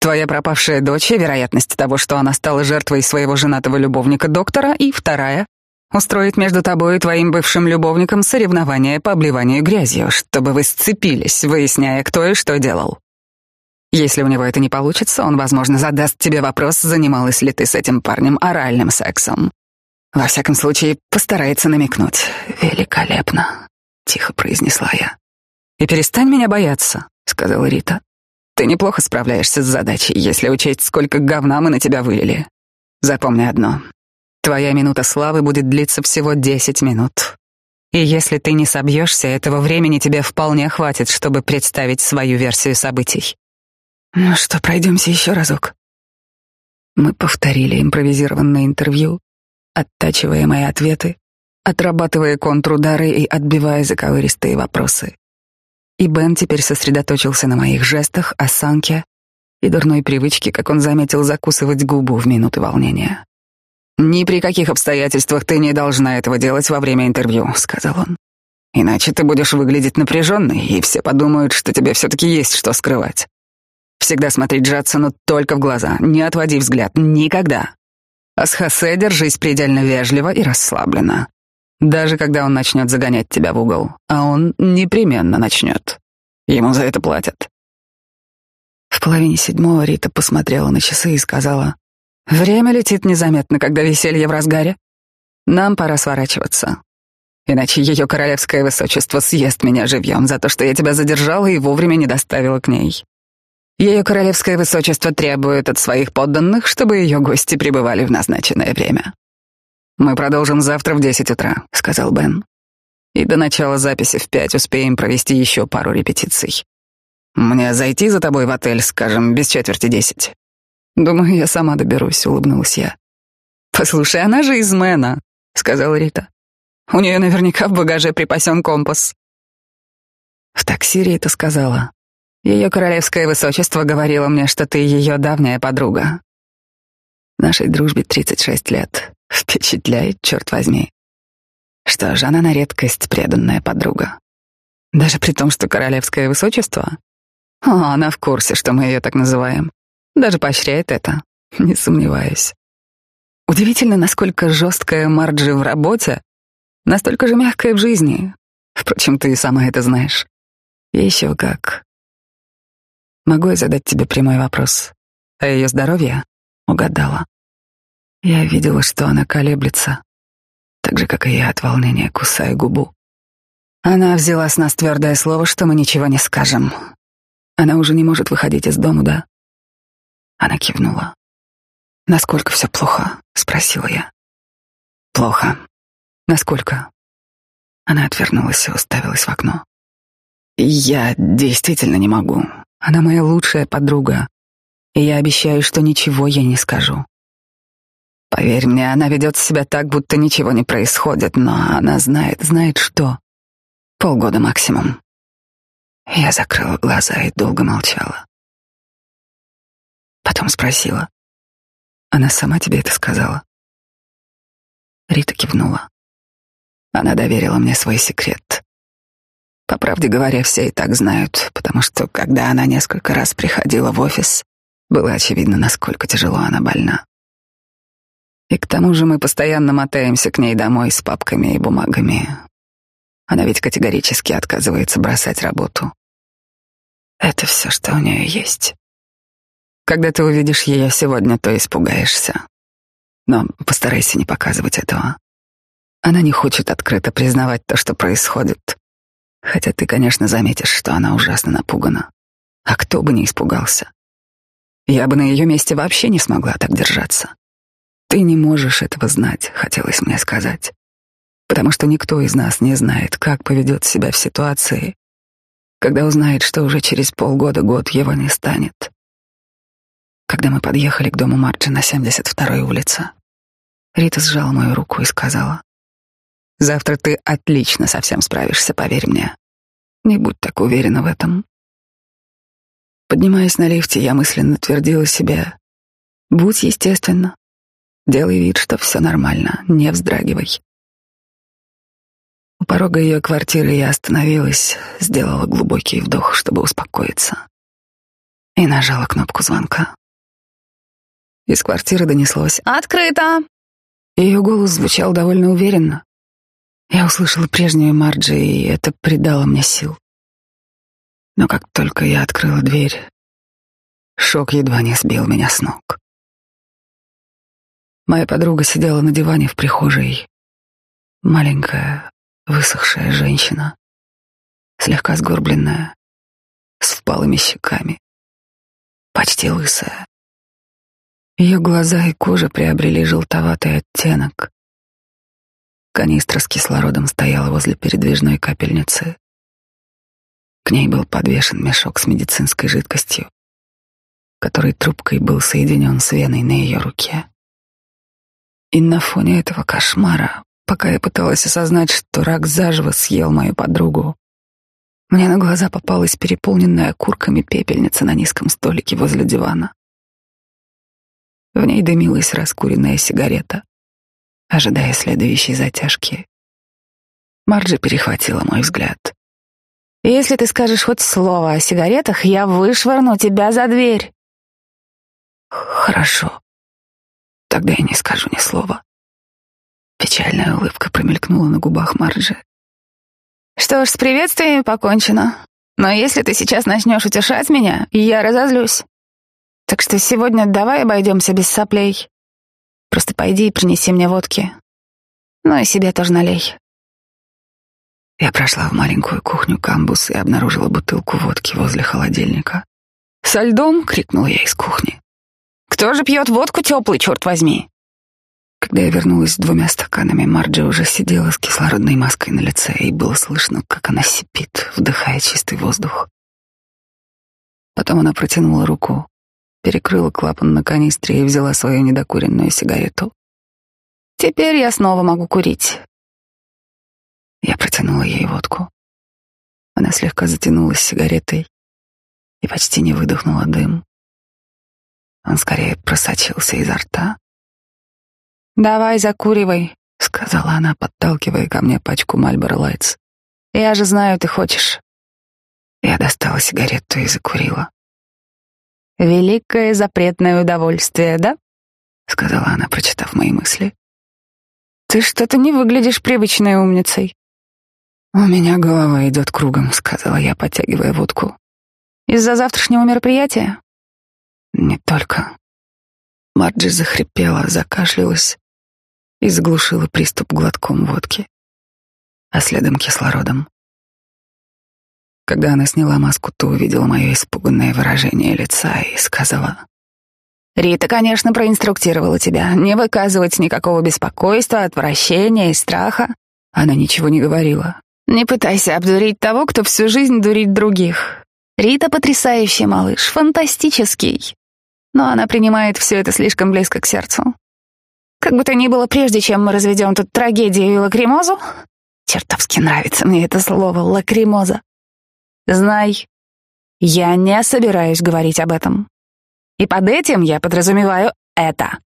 Твоя пропавшая дочь и вероятность того, что она стала жертвой своего женатого любовника доктора, и вторая — устроить между тобой и твоим бывшим любовником соревнования по обливанию грязью, чтобы вы сцепились, выясняя, кто и что делал. Если у него это не получится, он, возможно, задаст тебе вопрос, занималась ли ты с этим парнем оральным сексом. Во всяком случае, постарается намекнуть. Великолепно, тихо произнесла я. И перестань меня бояться, сказала Рита. Ты неплохо справляешься с задачей, если учесть, сколько говна мы на тебя вылили. Запомни одно. Твоя минута славы будет длиться всего десять минут. И если ты не собьешься, этого времени тебе вполне хватит, чтобы представить свою версию событий. Ну что, пройдемся еще разок. Мы повторили импровизированное интервью, оттачивая мои ответы, отрабатывая контрудары и отбивая заковыристые вопросы. И Бен теперь сосредоточился на моих жестах, осанке и дурной привычке, как он заметил, закусывать губу в минуты волнения. «Ни при каких обстоятельствах ты не должна этого делать во время интервью», — сказал он. «Иначе ты будешь выглядеть напряженной, и все подумают, что тебе все-таки есть что скрывать. Всегда смотри Джадсону только в глаза, не отводи взгляд, никогда. А с Хосе держись предельно вежливо и расслабленно. Даже когда он начнет загонять тебя в угол, а он непременно начнет. Ему за это платят. В половине седьмого Рита посмотрела на часы и сказала, «Время летит незаметно, когда веселье в разгаре. Нам пора сворачиваться. Иначе ее королевское высочество съест меня живьем за то, что я тебя задержала и вовремя не доставила к ней. Ее королевское высочество требует от своих подданных, чтобы ее гости пребывали в назначенное время. Мы продолжим завтра в десять утра, сказал Бен. И до начала записи в пять успеем провести еще пару репетиций. Мне зайти за тобой в отель, скажем, без четверти десять. Думаю, я сама доберусь, улыбнулась я. Послушай, она же из Мэна, сказала Рита. У нее наверняка в багаже припасен компас. В такси Рита сказала. Ее королевское высочество говорило мне, что ты ее давняя подруга. Нашей дружбе 36 лет. Впечатляет, черт возьми. Что ж, она на редкость преданная подруга. Даже при том, что королевское высочество... О, она в курсе, что мы ее так называем. Даже поощряет это, не сомневаюсь. Удивительно, насколько жесткая Марджи в работе, настолько же мягкая в жизни. Впрочем, ты и сама это знаешь. И еще как. Могу я задать тебе прямой вопрос? О ее здоровье? Угадала. Я видела, что она колеблется, так же, как и я от волнения кусаю губу. Она взяла с нас твердое слово, что мы ничего не скажем. Она уже не может выходить из дома, да? Она кивнула. Насколько все плохо? спросила я. Плохо. Насколько? Она отвернулась и уставилась в окно. Я действительно не могу. Она моя лучшая подруга, и я обещаю, что ничего ей не скажу. Поверь мне, она ведет себя так, будто ничего не происходит, но она знает, знает что. Полгода максимум. Я закрыла глаза и долго молчала. Потом спросила. Она сама тебе это сказала? Рита кивнула. Она доверила мне свой секрет. По правде говоря, все и так знают, потому что, когда она несколько раз приходила в офис, было очевидно, насколько тяжело она больна. И к тому же мы постоянно мотаемся к ней домой с папками и бумагами. Она ведь категорически отказывается бросать работу. Это все, что у нее есть. Когда ты увидишь ее сегодня, то испугаешься. Но постарайся не показывать этого. Она не хочет открыто признавать то, что происходит. Хотя ты, конечно, заметишь, что она ужасно напугана. А кто бы не испугался? Я бы на ее месте вообще не смогла так держаться. Ты не можешь этого знать, хотелось мне сказать. Потому что никто из нас не знает, как поведет себя в ситуации, когда узнает, что уже через полгода-год его не станет. Когда мы подъехали к дому Марджи на 72-й улице, Рита сжала мою руку и сказала, Завтра ты отлично со всем справишься, поверь мне. Не будь так уверена в этом. Поднимаясь на лифте, я мысленно твердила себе, будь естественно, делай вид, что все нормально, не вздрагивай. У порога ее квартиры я остановилась, сделала глубокий вдох, чтобы успокоиться. и нажала кнопку звонка. Из квартиры донеслось «Открыто!» Ее голос звучал довольно уверенно. Я услышала прежнюю Марджи, и это придало мне сил. Но как только я открыла дверь, шок едва не сбил меня с ног. Моя подруга сидела на диване в прихожей. Маленькая, высохшая женщина, слегка сгорбленная, с впалыми щеками, почти лысая. Ее глаза и кожа приобрели желтоватый оттенок. Канистра с кислородом стояла возле передвижной капельницы. К ней был подвешен мешок с медицинской жидкостью, который трубкой был соединен с веной на ее руке. И на фоне этого кошмара, пока я пыталась осознать, что рак заживо съел мою подругу, мне на глаза попалась переполненная окурками пепельница на низком столике возле дивана. В ней дымилась раскуренная сигарета, ожидая следующей затяжки. Марджи перехватила мой взгляд. «Если ты скажешь хоть слово о сигаретах, я вышвырну тебя за дверь». «Хорошо. Тогда я не скажу ни слова». Печальная улыбка промелькнула на губах Марджи. «Что ж, с приветствиями покончено. Но если ты сейчас начнешь утешать меня, я разозлюсь. Так что сегодня давай обойдемся без соплей. Просто пойди и принеси мне водки. Ну и себе тоже налей. Я прошла в маленькую кухню камбус и обнаружила бутылку водки возле холодильника. «Со льдом?» — крикнул я из кухни. «Кто же пьет водку теплый, черт возьми?» Когда я вернулась с двумя стаканами, Марджи уже сидела с кислородной маской на лице, и было слышно, как она сипит, вдыхая чистый воздух. Потом она протянула руку, перекрыла клапан на канистре и взяла свою недокуренную сигарету. «Теперь я снова могу курить». Я протянула ей водку. Она слегка затянулась сигаретой и почти не выдохнула дым. Он скорее просочился изо рта. «Давай, закуривай», — сказала она, подталкивая ко мне пачку Мальборо Лайтс. «Я же знаю, ты хочешь». Я достала сигарету и закурила. Великое запретное удовольствие, да? Сказала она, прочитав мои мысли. Ты что-то не выглядишь привычной умницей. У меня голова идет кругом, сказала я, подтягивая водку. Из-за завтрашнего мероприятия? Не только. Марджи захрипела, закашлялась и заглушила приступ глотком водки, а следом кислородом. Когда она сняла маску, то увидела мое испуганное выражение лица и сказала. «Рита, конечно, проинструктировала тебя не выказывать никакого беспокойства, отвращения и страха». Она ничего не говорила. «Не пытайся обдурить того, кто всю жизнь дурит других. Рита потрясающий малыш, фантастический. Но она принимает все это слишком близко к сердцу. Как бы то ни было, прежде чем мы разведем тут трагедию и лакримозу, чертовски нравится мне это слово «лакримоза», Знай, я не собираюсь говорить об этом. И под этим я подразумеваю это.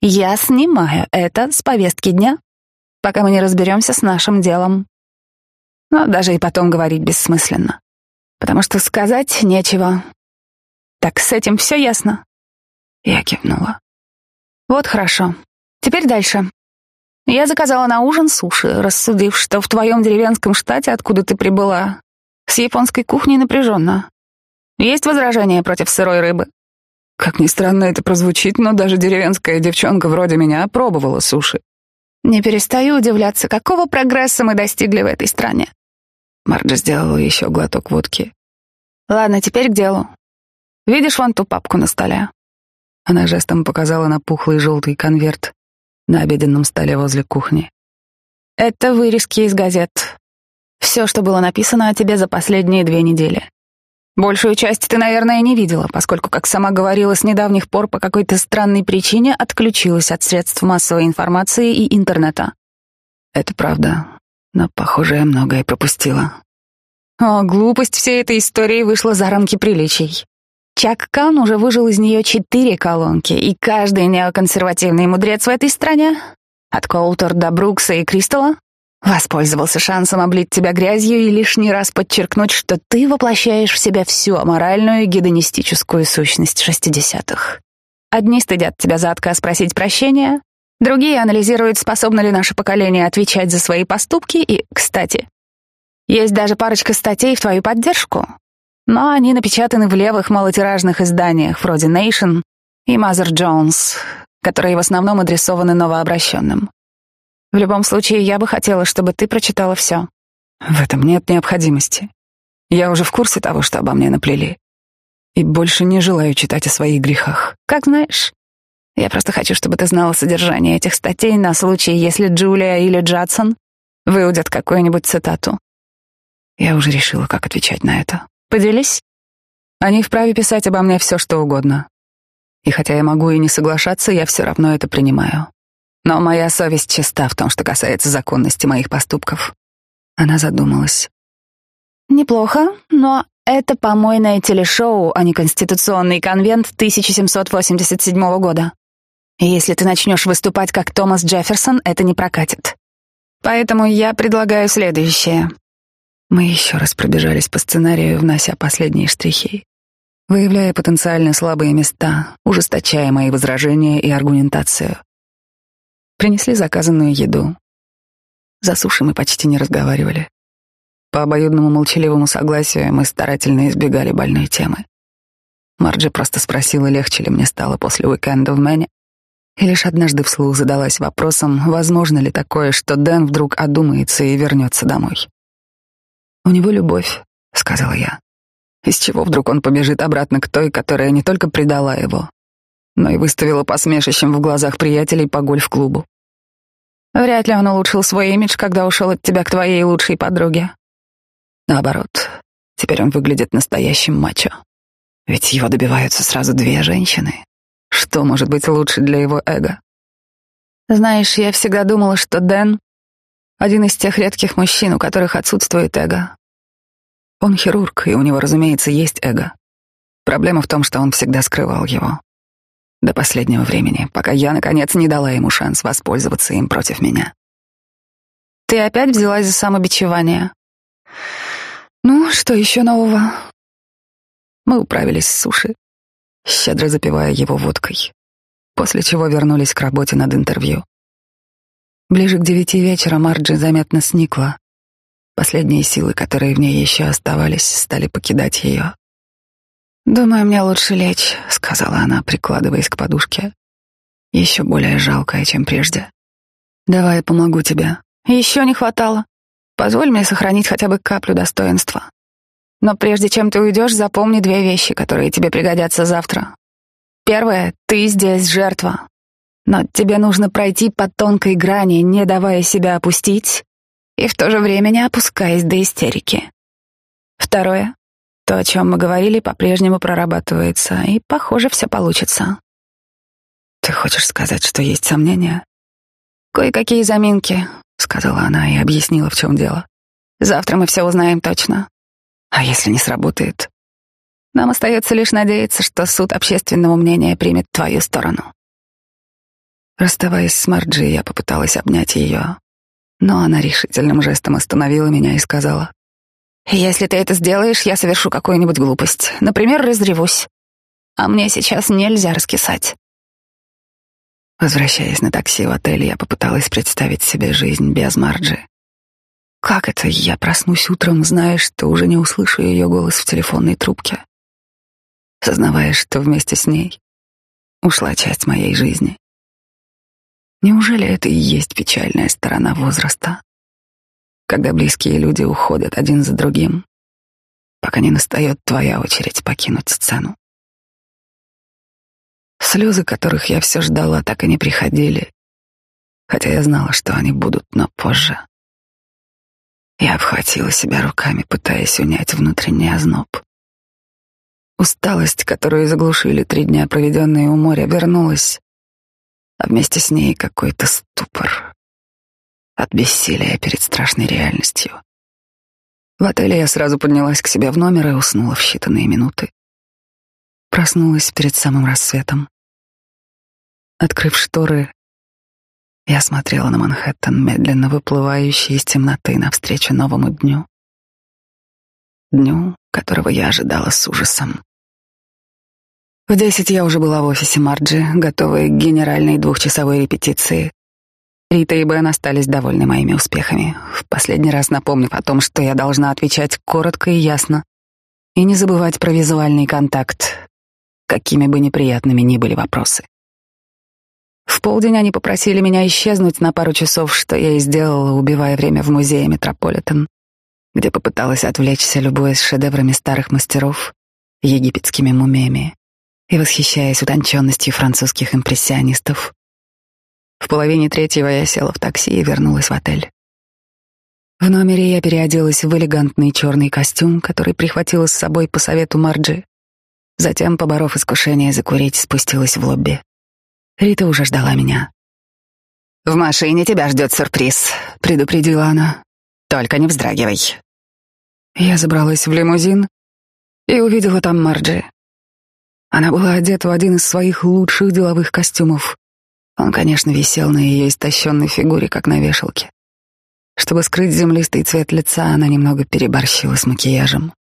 Я снимаю это с повестки дня, пока мы не разберемся с нашим делом. Но даже и потом говорить бессмысленно, потому что сказать нечего. Так с этим все ясно? Я кивнула. Вот хорошо. Теперь дальше. Я заказала на ужин суши, рассудив, что в твоем деревенском штате, откуда ты прибыла, с японской кухней напряженно. Есть возражения против сырой рыбы? Как ни странно это прозвучит, но даже деревенская девчонка вроде меня пробовала суши. Не перестаю удивляться, какого прогресса мы достигли в этой стране. Марджи сделала еще глоток водки. Ладно, теперь к делу. Видишь вон ту папку на столе? Она жестом показала на пухлый желтый конверт на обеденном столе возле кухни. Это вырезки из газет. Все, что было написано о тебе за последние две недели. Большую часть ты, наверное, не видела, поскольку, как сама говорила, с недавних пор по какой-то странной причине отключилась от средств массовой информации и интернета. Это правда, но, похоже, я многое пропустила. О, глупость всей этой истории вышла за рамки приличий. Чак Кан уже выжил из нее четыре колонки, и каждый неоконсервативный мудрец в этой стране, от Коултер до Брукса и Кристалла, Воспользовался шансом облить тебя грязью и лишний раз подчеркнуть, что ты воплощаешь в себя всю аморальную гедонистическую сущность шестидесятых. Одни стыдят тебя за отказ просить прощения, другие анализируют, способно ли наше поколение отвечать за свои поступки, и, кстати, есть даже парочка статей в твою поддержку, но они напечатаны в левых малотиражных изданиях вроде Nation и Mother Jones, которые в основном адресованы новообращенным. В любом случае, я бы хотела, чтобы ты прочитала все. В этом нет необходимости. Я уже в курсе того, что обо мне наплели. И больше не желаю читать о своих грехах. Как знаешь. Я просто хочу, чтобы ты знала содержание этих статей на случай, если Джулия или Джадсон выудят какую-нибудь цитату. Я уже решила, как отвечать на это. Поделись. Они вправе писать обо мне все, что угодно. И хотя я могу и не соглашаться, я все равно это принимаю. Но моя совесть чиста в том, что касается законности моих поступков. Она задумалась. Неплохо, но это помойное телешоу, а не Конституционный конвент 1787 года. И если ты начнешь выступать как Томас Джефферсон, это не прокатит. Поэтому я предлагаю следующее. Мы еще раз пробежались по сценарию, внося последние штрихи, выявляя потенциально слабые места, ужесточая мои возражения и аргументацию. Принесли заказанную еду. За суши мы почти не разговаривали. По обоюдному молчаливому согласию мы старательно избегали больной темы. Марджи просто спросила, легче ли мне стало после уикенда в Мэне, и лишь однажды вслух задалась вопросом, возможно ли такое, что Дэн вдруг одумается и вернется домой. «У него любовь», — сказала я. Из чего вдруг он побежит обратно к той, которая не только предала его, но и выставила посмешищем в глазах приятелей по гольф-клубу. Вряд ли он улучшил свой имидж, когда ушел от тебя к твоей лучшей подруге. Наоборот, теперь он выглядит настоящим мачо. Ведь его добиваются сразу две женщины. Что может быть лучше для его эго? Знаешь, я всегда думала, что Дэн — один из тех редких мужчин, у которых отсутствует эго. Он хирург, и у него, разумеется, есть эго. Проблема в том, что он всегда скрывал его. До последнего времени, пока я, наконец, не дала ему шанс воспользоваться им против меня. Ты опять взялась за самобичевание? Ну, что еще нового? Мы управились с суши, щедро запивая его водкой, после чего вернулись к работе над интервью. Ближе к девяти вечера Марджи заметно сникла. Последние силы, которые в ней еще оставались, стали покидать ее. «Думаю, мне лучше лечь», — сказала она, прикладываясь к подушке. «Еще более жалкая, чем прежде. Давай я помогу тебе». «Еще не хватало. Позволь мне сохранить хотя бы каплю достоинства. Но прежде чем ты уйдешь, запомни две вещи, которые тебе пригодятся завтра. Первое — ты здесь жертва. Но тебе нужно пройти по тонкой грани, не давая себя опустить, и в то же время не опускаясь до истерики. Второе то, о чем мы говорили, по-прежнему прорабатывается, и, похоже, все получится. Ты хочешь сказать, что есть сомнения? Кое-какие заминки, сказала она и объяснила, в чем дело. Завтра мы все узнаем точно. А если не сработает? Нам остается лишь надеяться, что суд общественного мнения примет твою сторону. Расставаясь с Марджи, я попыталась обнять ее, но она решительным жестом остановила меня и сказала: если ты это сделаешь, я совершу какую-нибудь глупость. Например, разревусь. А мне сейчас нельзя раскисать. Возвращаясь на такси в отель, я попыталась представить себе жизнь без Марджи. Как это я проснусь утром, зная, что уже не услышу ее голос в телефонной трубке, сознавая, что вместе с ней ушла часть моей жизни. Неужели это и есть печальная сторона возраста? Когда близкие люди уходят один за другим, пока не настает твоя очередь покинуть сцену. Слезы, которых я все ждала, так и не приходили, хотя я знала, что они будут, но позже. Я обхватила себя руками, пытаясь унять внутренний озноб. Усталость, которую заглушили три дня, проведенные у моря, вернулась, а вместе с ней какой-то ступор, от бессилия перед страшной реальностью. В отеле я сразу поднялась к себе в номер и уснула в считанные минуты. Проснулась перед самым рассветом. Открыв шторы, Я смотрела на Манхэттен, медленно выплывающий из темноты навстречу новому дню. Дню, которого я ожидала с ужасом. В десять я уже была в офисе Марджи, готовая к генеральной двухчасовой репетиции. Рита и Бен остались довольны моими успехами, в последний раз напомнив о том, что я должна отвечать коротко и ясно, и не забывать про визуальный контакт, какими бы неприятными ни были вопросы. В полдень они попросили меня исчезнуть на пару часов, что я и сделала, убивая время в музее Метрополитен, где попыталась отвлечься, любуясь шедеврами старых мастеров, египетскими мумиями и восхищаясь утонченностью французских импрессионистов. В половине третьего я села в такси и вернулась в отель. В номере я переоделась в элегантный черный костюм, который прихватила с собой по совету Марджи. Затем, поборов искушение закурить, спустилась в лобби. Рита уже ждала меня. «В машине тебя ждет сюрприз», — предупредила она. «Только не вздрагивай». Я забралась в лимузин и увидела там Марджи. Она была одета в один из своих лучших деловых костюмов. Он, конечно, висел на ее истощенной фигуре, как на вешалке. Чтобы скрыть землистый цвет лица, она немного переборщила с макияжем.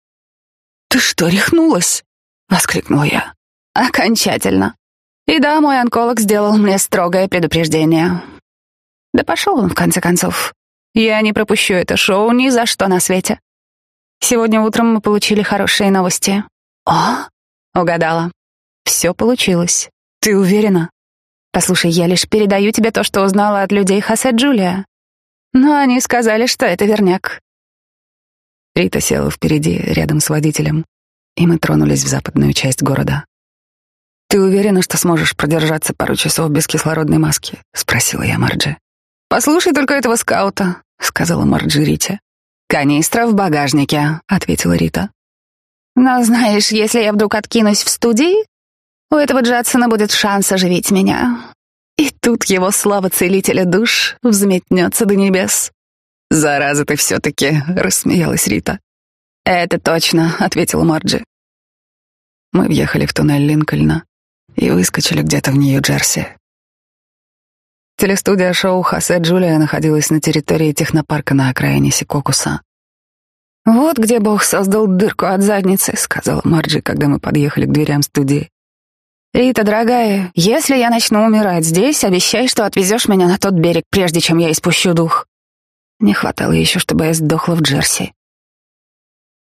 «Ты что, рехнулась?» — воскликнула я. «Окончательно. И да, мой онколог сделал мне строгое предупреждение. Да пошел он, в конце концов. Я не пропущу это шоу ни за что на свете. Сегодня утром мы получили хорошие новости. О, угадала. Все получилось. Ты уверена? Послушай, я лишь передаю тебе то, что узнала от людей Хосе Джулия. Но они сказали, что это верняк. Рита села впереди, рядом с водителем, и мы тронулись в западную часть города. «Ты уверена, что сможешь продержаться пару часов без кислородной маски?» — спросила я Марджи. «Послушай только этого скаута», — сказала Марджи Рите. «Канистра в багажнике», — ответила Рита. «Но знаешь, если я вдруг откинусь в студии, у этого Джадсона будет шанс оживить меня. И тут его слава целителя душ взметнется до небес». «Зараза ты все-таки», — рассмеялась Рита. «Это точно», — ответила Марджи. Мы въехали в туннель Линкольна и выскочили где-то в Нью-Джерси. Телестудия шоу Хосе Джулия находилась на территории технопарка на окраине Сикокуса. «Вот где Бог создал дырку от задницы», — сказала Марджи, когда мы подъехали к дверям студии. «Рита, дорогая, если я начну умирать здесь, обещай, что отвезешь меня на тот берег, прежде чем я испущу дух». Не хватало еще, чтобы я сдохла в Джерси.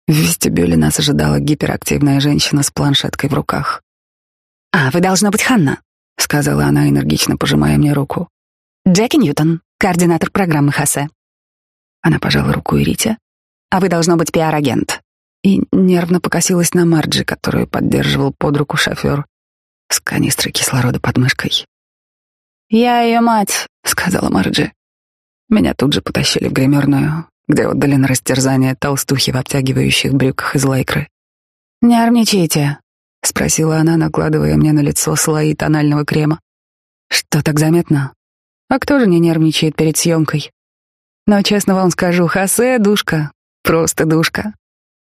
В вестибюле нас ожидала гиперактивная женщина с планшеткой в руках. «А, вы должна быть Ханна», — сказала она, энергично пожимая мне руку. Джеки Ньютон, координатор программы Хосе. Она пожала руку Ирите. А вы должно быть пиар-агент. И нервно покосилась на Марджи, которую поддерживал под руку шофер с канистрой кислорода под мышкой. «Я ее мать», — сказала Марджи. Меня тут же потащили в гримерную, где отдали на растерзание толстухи в обтягивающих брюках из лайкры. «Нервничайте», — спросила она, накладывая мне на лицо слои тонального крема. «Что так заметно?» А кто же не нервничает перед съемкой? Но честно вам скажу, Хосе — душка. Просто душка.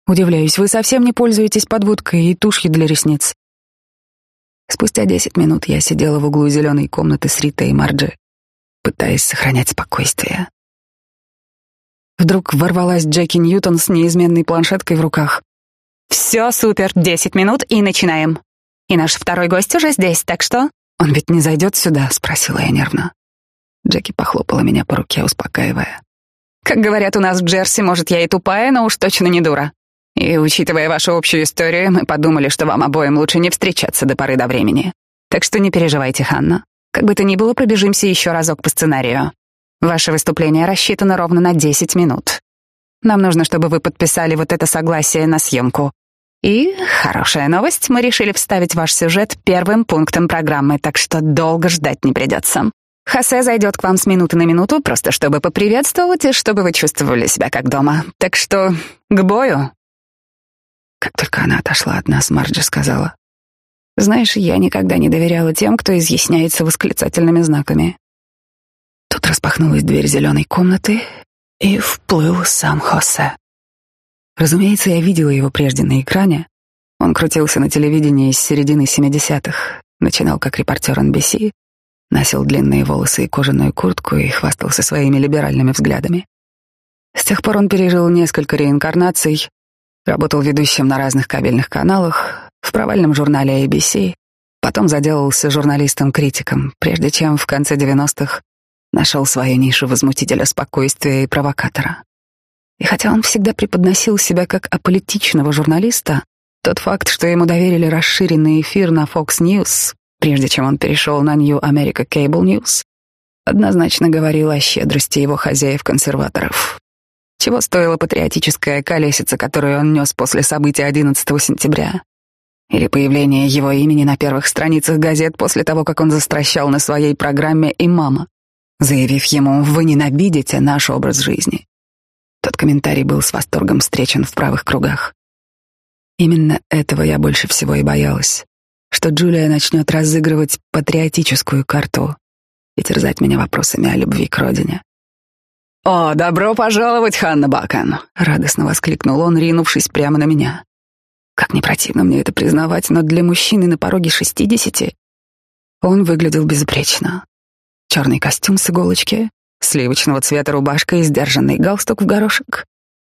Удивляюсь, вы совсем не пользуетесь подводкой и тушью для ресниц. Спустя десять минут я сидела в углу зеленой комнаты с Ритой и Марджи, пытаясь сохранять спокойствие. Вдруг ворвалась Джеки Ньютон с неизменной планшеткой в руках. «Все супер, десять минут и начинаем. И наш второй гость уже здесь, так что...» «Он ведь не зайдет сюда?» — спросила я нервно. Джеки похлопала меня по руке, успокаивая. «Как говорят у нас в Джерси, может, я и тупая, но уж точно не дура. И, учитывая вашу общую историю, мы подумали, что вам обоим лучше не встречаться до поры до времени. Так что не переживайте, Ханна. Как бы то ни было, пробежимся еще разок по сценарию. Ваше выступление рассчитано ровно на 10 минут. Нам нужно, чтобы вы подписали вот это согласие на съемку. И хорошая новость, мы решили вставить ваш сюжет первым пунктом программы, так что долго ждать не придется. Хосе зайдет к вам с минуты на минуту, просто чтобы поприветствовать и чтобы вы чувствовали себя как дома. Так что к бою. Как только она отошла от нас, Марджи сказала. Знаешь, я никогда не доверяла тем, кто изъясняется восклицательными знаками. Тут распахнулась дверь зеленой комнаты, и вплыл сам Хосе. Разумеется, я видела его прежде на экране. Он крутился на телевидении с середины 70-х, начинал как репортер NBC, носил длинные волосы и кожаную куртку и хвастался своими либеральными взглядами. С тех пор он пережил несколько реинкарнаций, работал ведущим на разных кабельных каналах, в провальном журнале ABC, потом заделался журналистом-критиком, прежде чем в конце 90-х нашел свою нишу возмутителя спокойствия и провокатора. И хотя он всегда преподносил себя как аполитичного журналиста, тот факт, что ему доверили расширенный эфир на Fox News, прежде чем он перешел на New America Cable News, однозначно говорил о щедрости его хозяев-консерваторов. Чего стоила патриотическая колесица, которую он нес после событий 11 сентября? Или появление его имени на первых страницах газет после того, как он застращал на своей программе «Имама», заявив ему «Вы ненавидите наш образ жизни». Тот комментарий был с восторгом встречен в правых кругах. Именно этого я больше всего и боялась, что Джулия начнет разыгрывать патриотическую карту и терзать меня вопросами о любви к родине. «О, добро пожаловать, Ханна Бакан!» — радостно воскликнул он, ринувшись прямо на меня. Как не противно мне это признавать, но для мужчины на пороге шестидесяти он выглядел безупречно. Черный костюм с иголочки, сливочного цвета рубашка и сдержанный галстук в горошек,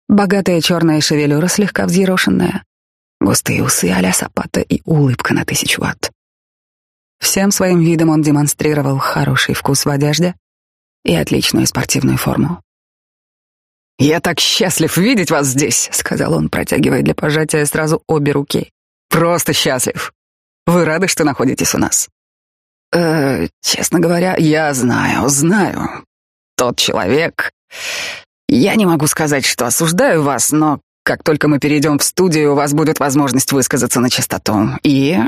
богатая черная шевелюра слегка взъерошенная, густые усы а-ля сапата и улыбка на тысячу ватт. Всем своим видом он демонстрировал хороший вкус в одежде и отличную спортивную форму. «Я так счастлив видеть вас здесь», — сказал он, протягивая для пожатия сразу обе руки. «Просто счастлив. Вы рады, что находитесь у нас?» «Э, честно говоря, я знаю, знаю. Тот человек... Я не могу сказать, что осуждаю вас, но как только мы перейдем в студию, у вас будет возможность высказаться на чистоту. И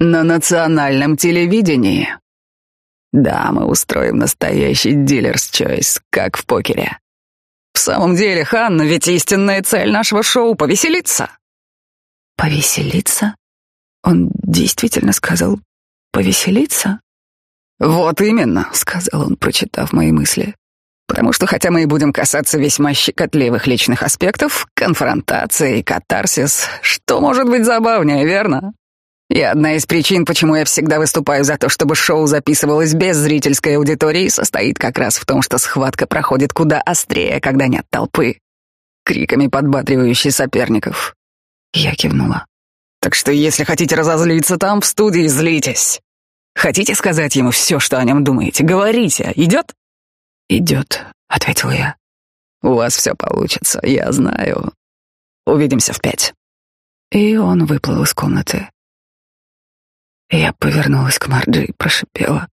на национальном телевидении. Да, мы устроим настоящий дилерс чойс, как в покере. В самом деле, Ханна, ведь истинная цель нашего шоу — повеселиться. Повеселиться? Он действительно сказал «повеселиться»? Вот именно, сказал он, прочитав мои мысли. Потому что хотя мы и будем касаться весьма щекотливых личных аспектов, конфронтация и катарсис, что может быть забавнее, верно? И одна из причин, почему я всегда выступаю за то, чтобы шоу записывалось без зрительской аудитории, состоит как раз в том, что схватка проходит куда острее, когда нет толпы, криками подбадривающей соперников. Я кивнула. Так что если хотите разозлиться там, в студии, злитесь. Хотите сказать ему все, что о нем думаете? Говорите. Идет? Идет, ответил я. У вас все получится, я знаю. Увидимся в пять. И он выплыл из комнаты. Я повернулась к Марджи и прошипела.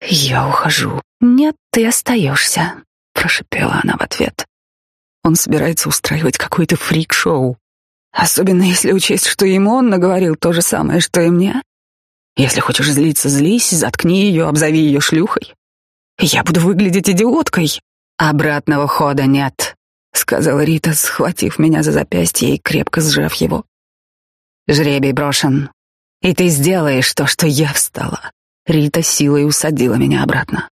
«Я ухожу». «Нет, ты остаешься», — прошипела она в ответ. Он собирается устраивать какое-то фрик-шоу. Особенно если учесть, что ему он наговорил то же самое, что и мне. Если хочешь злиться, злись, заткни ее, обзови ее шлюхой. Я буду выглядеть идиоткой. Обратного хода нет, сказала Рита, схватив меня за запястье и крепко сжав его. Жребий брошен. И ты сделаешь то, что я встала. Рита силой усадила меня обратно.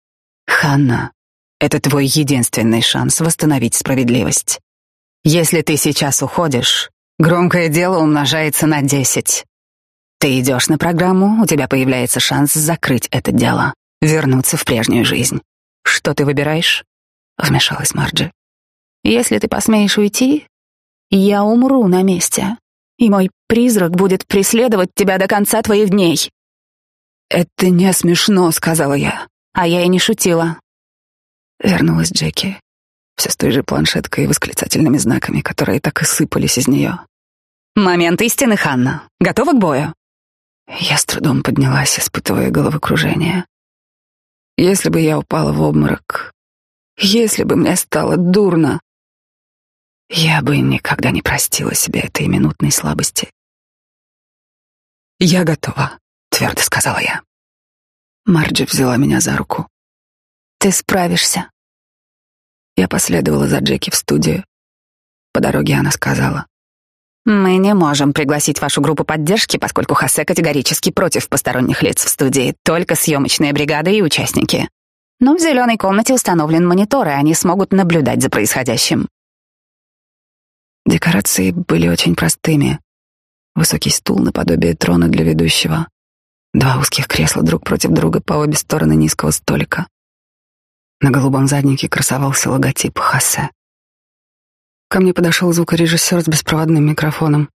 Ханна, это твой единственный шанс восстановить справедливость. Если ты сейчас уходишь, громкое дело умножается на десять. Ты идешь на программу, у тебя появляется шанс закрыть это дело, вернуться в прежнюю жизнь. Что ты выбираешь? Вмешалась Марджи. Если ты посмеешь уйти, я умру на месте и мой призрак будет преследовать тебя до конца твоих дней». «Это не смешно», — сказала я. А я и не шутила. Вернулась Джеки, все с той же планшеткой и восклицательными знаками, которые так и сыпались из нее. «Момент истины, Ханна. Готова к бою?» Я с трудом поднялась, испытывая головокружение. Если бы я упала в обморок, если бы мне стало дурно, я бы никогда не простила себе этой минутной слабости. «Я готова», — твердо сказала я. Марджи взяла меня за руку. «Ты справишься». Я последовала за Джеки в студию. По дороге она сказала. «Мы не можем пригласить вашу группу поддержки, поскольку Хосе категорически против посторонних лиц в студии, только съемочные бригады и участники. Но в зеленой комнате установлен монитор, и они смогут наблюдать за происходящим. Декорации были очень простыми. Высокий стул наподобие трона для ведущего, Два узких кресла друг против друга по обе стороны низкого столика. На голубом заднике красовался логотип Хасе. Ко мне подошел звукорежиссер с беспроводным микрофоном,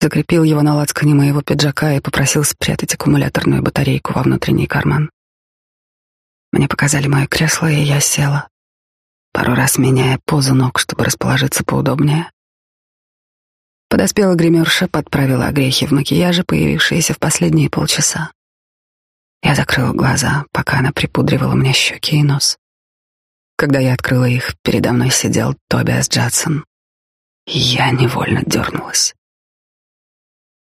закрепил его на лацкане моего пиджака и попросил спрятать аккумуляторную батарейку во внутренний карман. Мне показали мое кресло, и я села, пару раз меняя позу ног, чтобы расположиться поудобнее. Подоспела гримерша, подправила огрехи в макияже, появившиеся в последние полчаса. Я закрыла глаза, пока она припудривала мне щеки и нос. Когда я открыла их, передо мной сидел Тобиас Джадсон. Я невольно дернулась.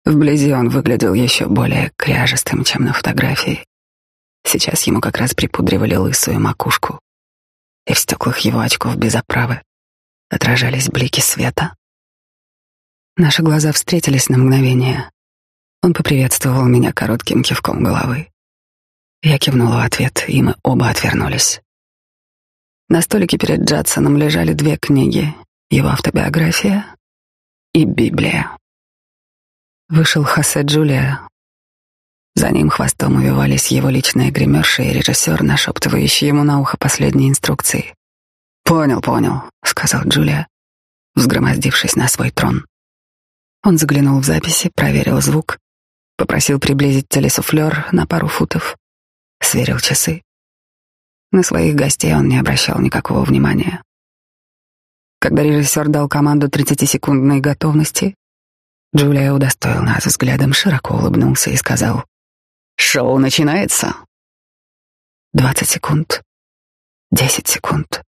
Вблизи он выглядел еще более кряжестым, чем на фотографии. Сейчас ему как раз припудривали лысую макушку, и в стеклах его очков без оправы отражались блики света. Наши глаза встретились на мгновение. Он поприветствовал меня коротким кивком головы. Я кивнула в ответ, и мы оба отвернулись. На столике перед Джадсоном лежали две книги, его автобиография и Библия. Вышел Хосе Джулия. За ним хвостом увивались его личная гримерша и режиссер, нашептывающий ему на ухо последние инструкции. «Понял, понял», — сказал Джулия, взгромоздившись на свой трон. Он заглянул в записи, проверил звук, попросил приблизить телесуфлер на пару футов, сверил часы. На своих гостей он не обращал никакого внимания. Когда режиссер дал команду 30-секундной готовности, Джулия удостоил нас взглядом, широко улыбнулся и сказал «Шоу начинается». Двадцать секунд, десять секунд,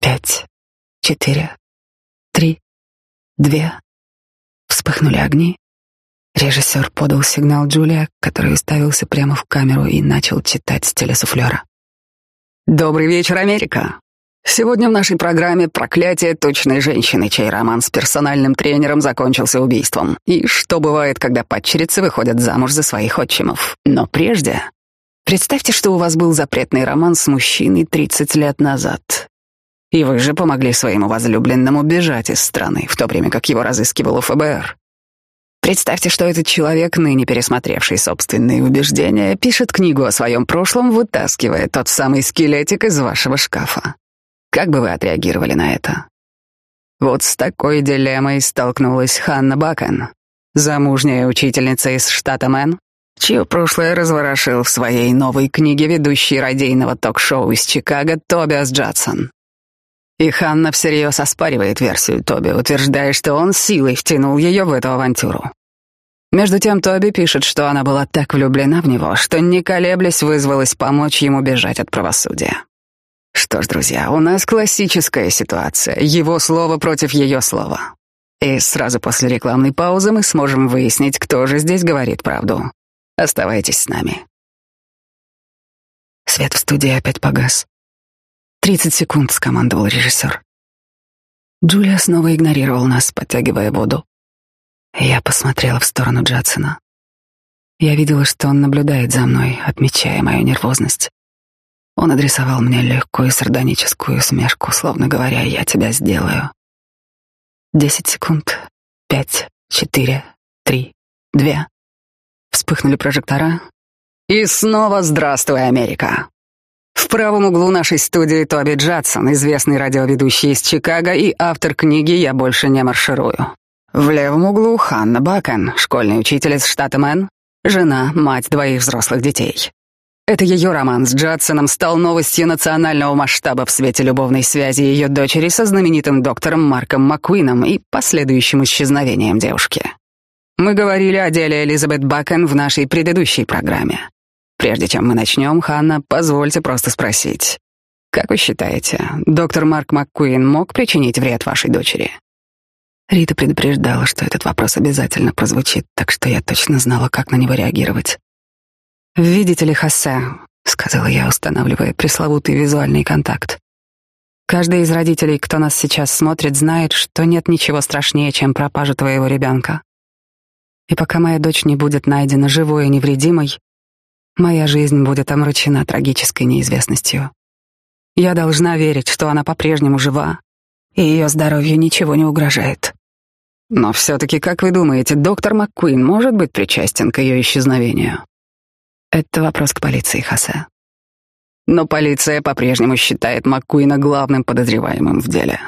пять, четыре, три, две. Вспыхнули огни. Режиссер подал сигнал Джулия, который уставился прямо в камеру и начал читать с телесуфлера. Добрый вечер, Америка. Сегодня в нашей программе «Проклятие точной женщины», чей роман с персональным тренером закончился убийством. И что бывает, когда падчерицы выходят замуж за своих отчимов. Но прежде... Представьте, что у вас был запретный роман с мужчиной 30 лет назад. И вы же помогли своему возлюбленному бежать из страны, в то время как его разыскивало ФБР. Представьте, что этот человек, ныне пересмотревший собственные убеждения, пишет книгу о своем прошлом, вытаскивая тот самый скелетик из вашего шкафа. Как бы вы отреагировали на это? Вот с такой дилеммой столкнулась Ханна Бакен, замужняя учительница из штата Мэн, чье прошлое разворошил в своей новой книге ведущий радийного ток-шоу из Чикаго Тобиас Джадсон. И Ханна всерьез оспаривает версию Тоби, утверждая, что он силой втянул ее в эту авантюру. Между тем Тоби пишет, что она была так влюблена в него, что, не колеблясь, вызвалась помочь ему бежать от правосудия. Что ж, друзья, у нас классическая ситуация. Его слово против ее слова. И сразу после рекламной паузы мы сможем выяснить, кто же здесь говорит правду. Оставайтесь с нами. Свет в студии опять погас. «Тридцать секунд», — скомандовал режиссер. Джулия снова игнорировал нас, подтягивая воду. Я посмотрела в сторону Джадсона. Я видела, что он наблюдает за мной, отмечая мою нервозность. Он адресовал мне легкую сардоническую усмешку, словно говоря, «Я тебя сделаю». Десять секунд. Пять, четыре, три, две. Вспыхнули прожектора. И снова «Здравствуй, Америка!» В правом углу нашей студии Тоби Джадсон, известный радиоведущий из Чикаго и автор книги «Я больше не марширую». В левом углу Ханна Бакен, школьный учитель из штата Мэн, жена, мать двоих взрослых детей. Это ее роман с Джадсоном стал новостью национального масштаба в свете любовной связи ее дочери со знаменитым доктором Марком Маккуином и последующим исчезновением девушки. Мы говорили о деле Элизабет Бакен в нашей предыдущей программе. Прежде чем мы начнем, Ханна, позвольте просто спросить. Как вы считаете, доктор Марк МакКуин мог причинить вред вашей дочери? Рита предупреждала, что этот вопрос обязательно прозвучит, так что я точно знала, как на него реагировать. «Видите ли, Хосе», — сказала я, устанавливая пресловутый визуальный контакт. «Каждый из родителей, кто нас сейчас смотрит, знает, что нет ничего страшнее, чем пропажа твоего ребенка. И пока моя дочь не будет найдена живой и невредимой, моя жизнь будет омрачена трагической неизвестностью. Я должна верить, что она по-прежнему жива, и ее здоровью ничего не угрожает. Но все-таки, как вы думаете, доктор МакКуин может быть причастен к ее исчезновению? Это вопрос к полиции, Хосе. Но полиция по-прежнему считает Маккуина главным подозреваемым в деле.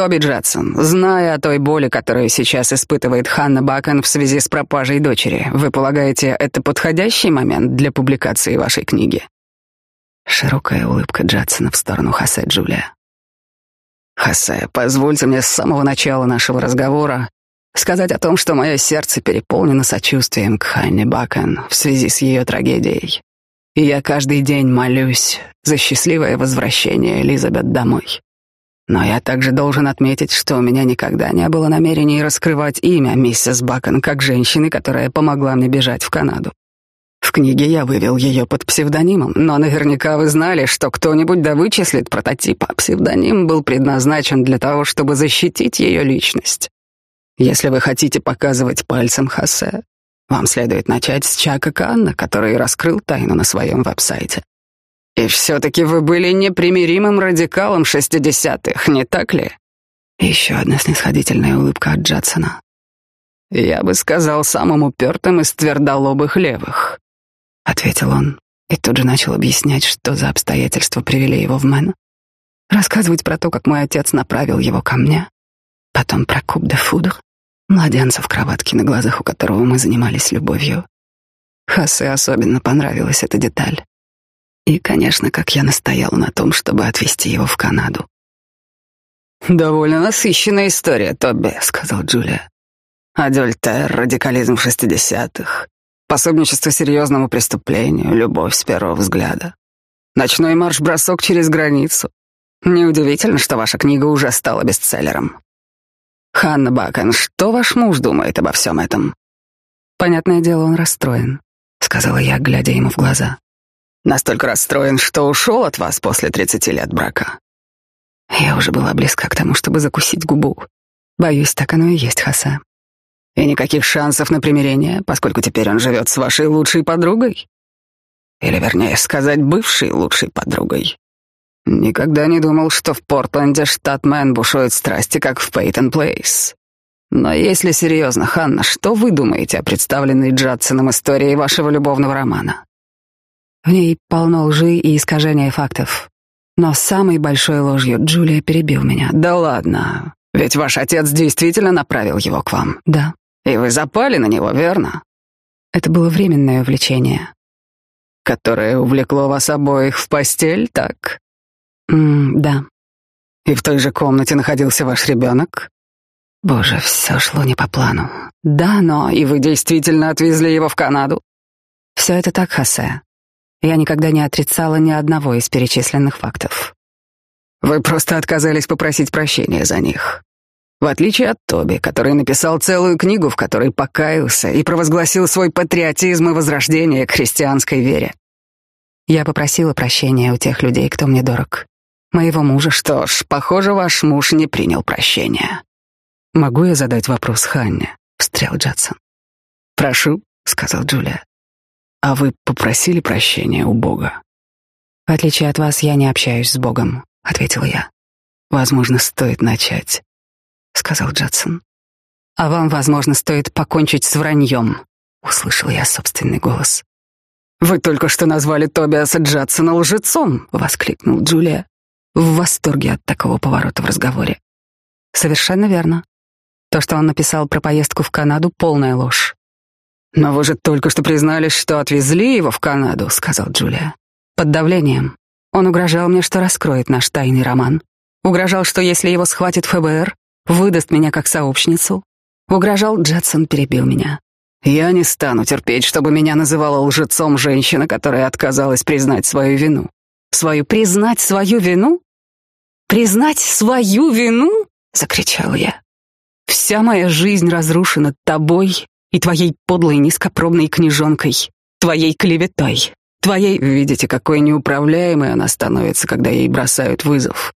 Тоби Джадсон, зная о той боли, которую сейчас испытывает Ханна Бакен в связи с пропажей дочери, вы полагаете, это подходящий момент для публикации вашей книги? Широкая улыбка Джадсона в сторону Хосе Джулия. Хосе, позвольте мне с самого начала нашего разговора сказать о том, что мое сердце переполнено сочувствием к Ханне Бакен в связи с ее трагедией. И я каждый день молюсь за счастливое возвращение Элизабет домой. Но я также должен отметить, что у меня никогда не было намерений раскрывать имя миссис Бакон как женщины, которая помогла мне бежать в Канаду. В книге я вывел ее под псевдонимом, но наверняка вы знали, что кто-нибудь да вычислит прототип, а псевдоним был предназначен для того, чтобы защитить ее личность. Если вы хотите показывать пальцем Хосе, вам следует начать с Чака Канна, который раскрыл тайну на своем веб-сайте. И все-таки вы были непримиримым радикалом шестидесятых, не так ли? Еще одна снисходительная улыбка от Джадсона. Я бы сказал, самым упертым из твердолобых левых, ответил он и тут же начал объяснять, что за обстоятельства привели его в Мэн. Рассказывать про то, как мой отец направил его ко мне. Потом про куб де фудр, младенца в кроватке, на глазах у которого мы занимались любовью. Хассе особенно понравилась эта деталь. И, конечно, как я настоял на том, чтобы отвезти его в Канаду. «Довольно насыщенная история, Тобби», — сказал Джулия. «Адюльтер, радикализм шестидесятых, пособничество серьезному преступлению, любовь с первого взгляда, ночной марш-бросок через границу. Неудивительно, что ваша книга уже стала бестселлером. Ханна Бакен, что ваш муж думает обо всем этом?» «Понятное дело, он расстроен», — сказала я, глядя ему в глаза. Настолько расстроен, что ушел от вас после тридцати лет брака. Я уже была близка к тому, чтобы закусить губу. Боюсь, так оно и есть, Хаса. И никаких шансов на примирение, поскольку теперь он живет с вашей лучшей подругой. Или, вернее сказать, бывшей лучшей подругой. Никогда не думал, что в Портленде штат Мэн бушуют страсти, как в Пейтон Плейс. Но если серьезно, Ханна, что вы думаете о представленной Джадсоном истории вашего любовного романа? В ней полно лжи и искажения фактов. Но самой большой ложью Джулия перебил меня. Да ладно. Ведь ваш отец действительно направил его к вам. Да. И вы запали на него, верно? Это было временное увлечение. Которое увлекло вас обоих в постель, так? М да. И в той же комнате находился ваш ребенок? Боже, все шло не по плану. Да, но и вы действительно отвезли его в Канаду? Все это так, Хосе. Я никогда не отрицала ни одного из перечисленных фактов. Вы просто отказались попросить прощения за них. В отличие от Тоби, который написал целую книгу, в которой покаялся и провозгласил свой патриотизм и возрождение к христианской вере. Я попросила прощения у тех людей, кто мне дорог. Моего мужа. Что ж, похоже, ваш муж не принял прощения. Могу я задать вопрос Ханне? Встрял Джадсон. Прошу, сказал Джулия. А вы попросили прощения у Бога? В отличие от вас, я не общаюсь с Богом, ответила я. Возможно, стоит начать, сказал Джадсон. А вам, возможно, стоит покончить с враньем, услышал я собственный голос. Вы только что назвали Тобиаса Джадсона лжецом, воскликнул Джулия в восторге от такого поворота в разговоре. Совершенно верно. То, что он написал про поездку в Канаду, полная ложь. «Но вы же только что признались, что отвезли его в Канаду», — сказал Джулия. «Под давлением. Он угрожал мне, что раскроет наш тайный роман. Угрожал, что если его схватит ФБР, выдаст меня как сообщницу. Угрожал, Джетсон перебил меня. «Я не стану терпеть, чтобы меня называла лжецом женщина, которая отказалась признать свою вину». «Свою признать свою вину? Признать свою вину?» — закричал я. «Вся моя жизнь разрушена тобой и твоей подлой низкопробной книжонкой, твоей клеветой, твоей... Видите, какой неуправляемой она становится, когда ей бросают вызов,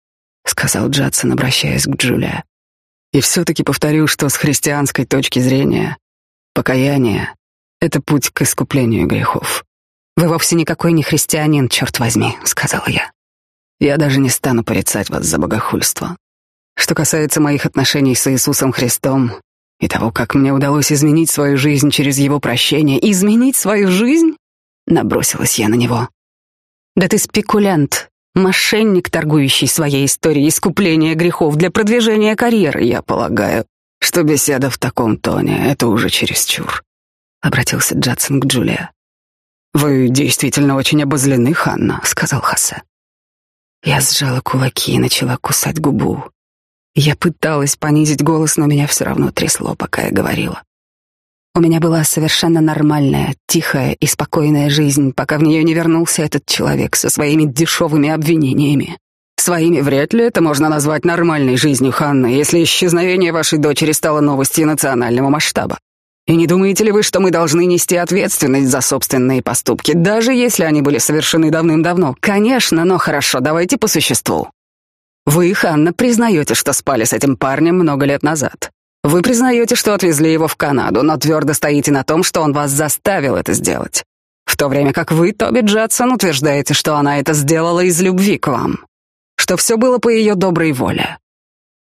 сказал Джадсон, обращаясь к Джулия. И все-таки повторю, что с христианской точки зрения покаяние — это путь к искуплению грехов. «Вы вовсе никакой не христианин, черт возьми», — сказала я. «Я даже не стану порицать вас за богохульство. Что касается моих отношений с Иисусом Христом, и того, как мне удалось изменить свою жизнь через его прощение. Изменить свою жизнь? Набросилась я на него. Да ты спекулянт, мошенник, торгующий своей историей искупления грехов для продвижения карьеры, я полагаю, что беседа в таком тоне — это уже чересчур. Обратился Джадсон к Джулия. «Вы действительно очень обозлены, Ханна», — сказал Хосе. Я сжала кулаки и начала кусать губу. Я пыталась понизить голос, но меня все равно трясло, пока я говорила. У меня была совершенно нормальная, тихая и спокойная жизнь, пока в нее не вернулся этот человек со своими дешевыми обвинениями. Своими вряд ли это можно назвать нормальной жизнью, Ханна, если исчезновение вашей дочери стало новостью национального масштаба. И не думаете ли вы, что мы должны нести ответственность за собственные поступки, даже если они были совершены давным-давно? Конечно, но хорошо, давайте по существу. Вы, Ханна, признаете, что спали с этим парнем много лет назад. Вы признаете, что отвезли его в Канаду, но твердо стоите на том, что он вас заставил это сделать. В то время как вы, Тоби Джадсон, утверждаете, что она это сделала из любви к вам. Что все было по ее доброй воле.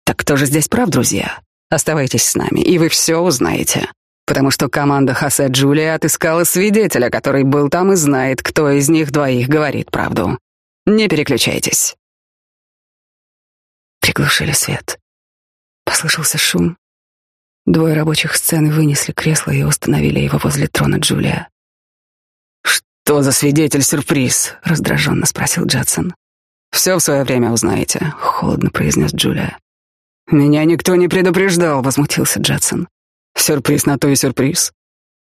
Так кто же здесь прав, друзья? Оставайтесь с нами, и вы все узнаете потому что команда Хосе Джулия отыскала свидетеля, который был там и знает, кто из них двоих говорит правду. Не переключайтесь. Приглушили свет. Послышался шум. Двое рабочих сцены вынесли кресло и установили его возле трона Джулия. «Что за свидетель-сюрприз?» — раздраженно спросил Джадсон. «Все в свое время узнаете», — холодно произнес Джулия. «Меня никто не предупреждал», — возмутился Джадсон. Сюрприз на то и сюрприз.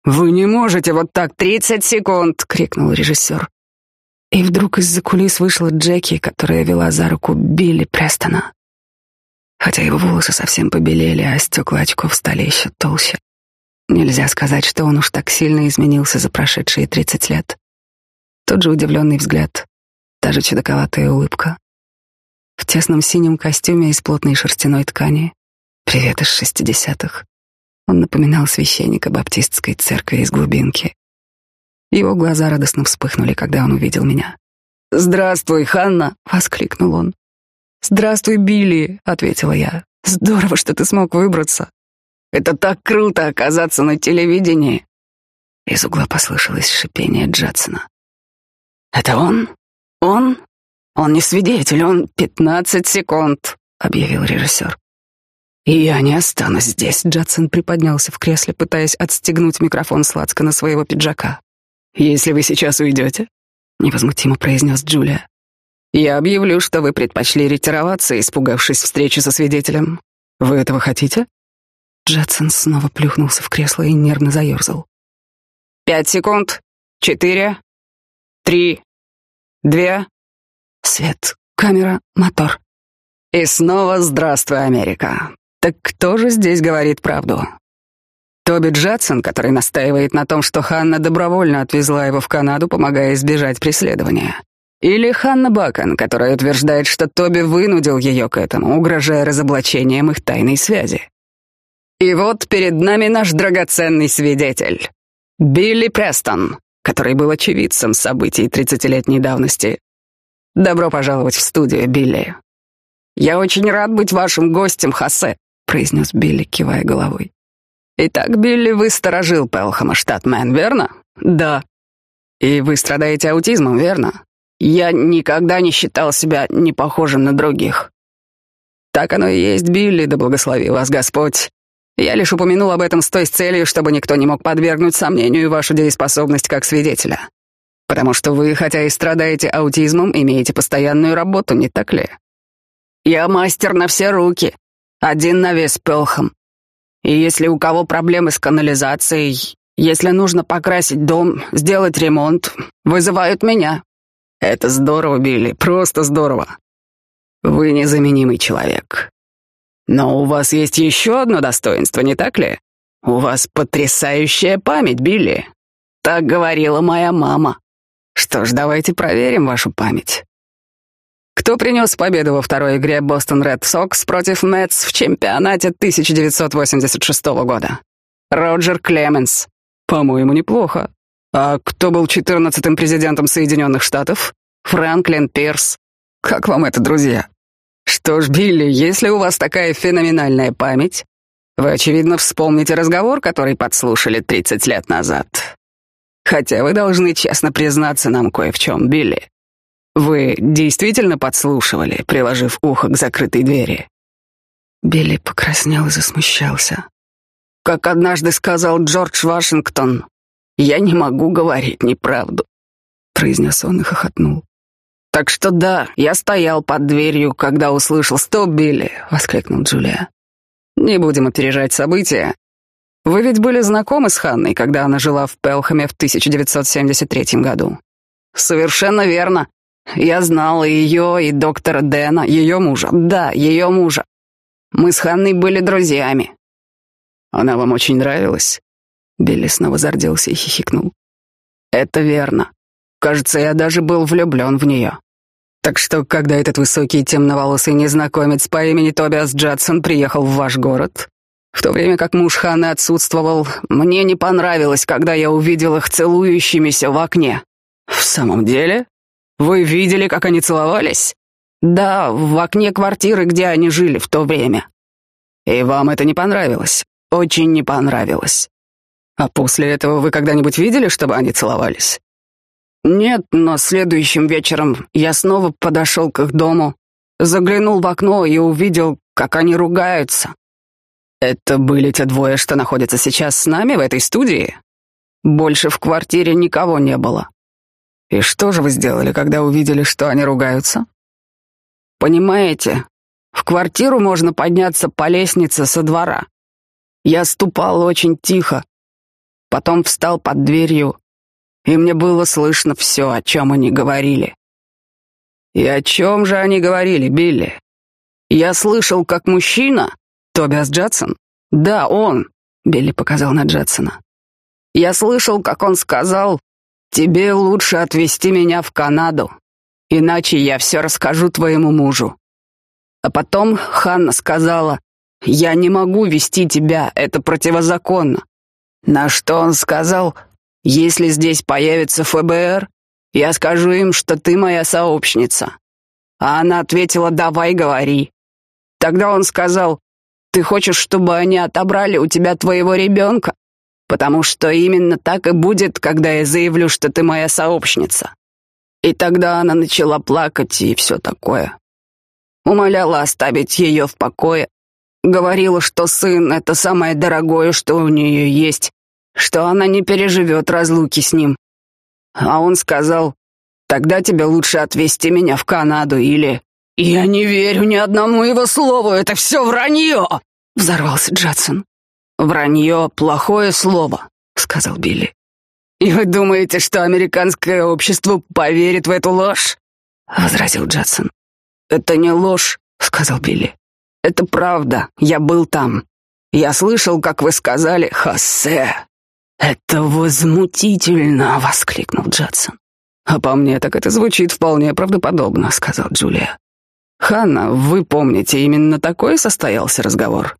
«Вы не можете вот так тридцать секунд!» — крикнул режиссер. И вдруг из-за кулис вышла Джеки, которая вела за руку Билли Престона. Хотя его волосы совсем побелели, а стекла очков стали еще толще. Нельзя сказать, что он уж так сильно изменился за прошедшие тридцать лет. Тот же удивленный взгляд, та же чудаковатая улыбка. В тесном синем костюме из плотной шерстяной ткани. Привет из шестидесятых. Он напоминал священника баптистской церкви из глубинки. Его глаза радостно вспыхнули, когда он увидел меня. «Здравствуй, Ханна!» — воскликнул он. «Здравствуй, Билли!» — ответила я. «Здорово, что ты смог выбраться. Это так круто оказаться на телевидении!» Из угла послышалось шипение Джадсона. «Это он? Он? Он не свидетель, он пятнадцать секунд!» — объявил режиссер. «И я не останусь здесь», — Джадсон приподнялся в кресле, пытаясь отстегнуть микрофон сладко на своего пиджака. «Если вы сейчас уйдете», — невозмутимо произнес Джулия, «я объявлю, что вы предпочли ретироваться, испугавшись встречи со свидетелем. Вы этого хотите?» Джадсон снова плюхнулся в кресло и нервно заерзал. «Пять секунд. Четыре. Три. Две. Свет. Камера. Мотор. И снова «Здравствуй, Америка». Так кто же здесь говорит правду? Тоби Джадсон, который настаивает на том, что Ханна добровольно отвезла его в Канаду, помогая избежать преследования. Или Ханна Бакон, которая утверждает, что Тоби вынудил ее к этому, угрожая разоблачением их тайной связи. И вот перед нами наш драгоценный свидетель. Билли Престон, который был очевидцем событий тридцатилетней давности. Добро пожаловать в студию, Билли. Я очень рад быть вашим гостем, Хосе. — произнес Билли, кивая головой. «Итак, Билли, вы сторожил Пелхама, штатмен, верно?» «Да». «И вы страдаете аутизмом, верно?» «Я никогда не считал себя не похожим на других». «Так оно и есть, Билли, да благослови вас Господь. Я лишь упомянул об этом с той целью, чтобы никто не мог подвергнуть сомнению вашу дееспособность как свидетеля. Потому что вы, хотя и страдаете аутизмом, имеете постоянную работу, не так ли?» «Я мастер на все руки», один на вес Пелхам. И если у кого проблемы с канализацией, если нужно покрасить дом, сделать ремонт, вызывают меня. Это здорово, Билли, просто здорово. Вы незаменимый человек. Но у вас есть еще одно достоинство, не так ли? У вас потрясающая память, Билли. Так говорила моя мама. Что ж, давайте проверим вашу память. Кто принес победу во второй игре Бостон Ред Сокс против Мэтс в чемпионате 1986 года? Роджер Клеменс. По-моему, неплохо. А кто был четырнадцатым президентом Соединенных Штатов? Франклин Пирс. Как вам это, друзья? Что ж, Билли, если у вас такая феноменальная память, вы, очевидно, вспомните разговор, который подслушали 30 лет назад. Хотя вы должны честно признаться нам кое в чем, Билли. Вы действительно подслушивали, приложив ухо к закрытой двери? Билли покраснел и засмущался. Как однажды сказал Джордж Вашингтон, я не могу говорить неправду, произнес он и хохотнул. Так что да, я стоял под дверью, когда услышал «Стоп, Билли!» — воскликнул Джулия. «Не будем опережать события. Вы ведь были знакомы с Ханной, когда она жила в Пелхаме в 1973 году?» «Совершенно верно. Я знал и ее, и доктора Дэна, ее мужа. Да, ее мужа. Мы с Ханной были друзьями. Она вам очень нравилась?» Билли снова зарделся и хихикнул. «Это верно. Кажется, я даже был влюблен в нее. Так что, когда этот высокий темноволосый незнакомец по имени Тобиас Джадсон приехал в ваш город, в то время как муж Ханны отсутствовал, мне не понравилось, когда я увидел их целующимися в окне. В самом деле? Вы видели, как они целовались? Да, в окне квартиры, где они жили в то время. И вам это не понравилось? Очень не понравилось. А после этого вы когда-нибудь видели, чтобы они целовались? Нет, но следующим вечером я снова подошел к их дому, заглянул в окно и увидел, как они ругаются. Это были те двое, что находятся сейчас с нами в этой студии? Больше в квартире никого не было. И что же вы сделали, когда увидели, что они ругаются? Понимаете, в квартиру можно подняться по лестнице со двора. Я ступал очень тихо, потом встал под дверью и мне было слышно все, о чем они говорили. И о чем же они говорили, Билли? Я слышал, как мужчина, Тобиас Джадсон, да, он, Билли показал на Джадсона. Я слышал, как он сказал, тебе лучше отвезти меня в Канаду, иначе я все расскажу твоему мужу. А потом Ханна сказала, я не могу вести тебя, это противозаконно. На что он сказал, если здесь появится ФБР, я скажу им, что ты моя сообщница. А она ответила, давай говори. Тогда он сказал, ты хочешь, чтобы они отобрали у тебя твоего ребенка? Потому что именно так и будет, когда я заявлю, что ты моя сообщница. И тогда она начала плакать и все такое. Умоляла оставить ее в покое. Говорила, что сын — это самое дорогое, что у нее есть, что она не переживет разлуки с ним. А он сказал, тогда тебе лучше отвезти меня в Канаду или... «Я не верю ни одному его слову, это все вранье!» — взорвался Джадсон. «Вранье — плохое слово», — сказал Билли. «И вы думаете, что американское общество поверит в эту ложь?» — возразил Джадсон. «Это не ложь», — сказал Билли. «Это правда, я был там. Я слышал, как вы сказали «Хосе». «Это возмутительно!» — воскликнул Джадсон. «А по мне так это звучит вполне правдоподобно», — сказал Джулия. «Ханна, вы помните, именно такой состоялся разговор?»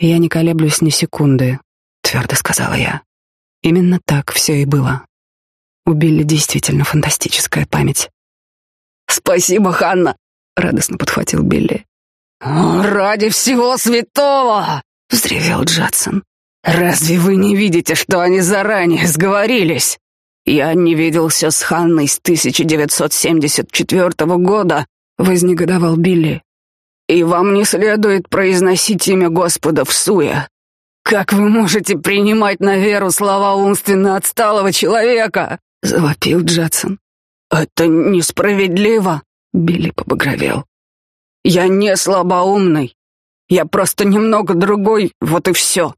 «Я не колеблюсь ни секунды», — твердо сказала я. «Именно так все и было. У Билли действительно фантастическая память». «Спасибо, Ханна!» — радостно подхватил Билли. «О, ради всего святого!» — взревел Джадсон. «Разве вы не видите, что они заранее сговорились?» «Я не виделся с Ханной с 1974 года», — вознегодовал Билли. «И вам не следует произносить имя Господа в суе. Как вы можете принимать на веру слова умственно отсталого человека?» — завопил Джадсон. «Это несправедливо», — Билли побагровел. «Я не слабоумный. Я просто немного другой, вот и все.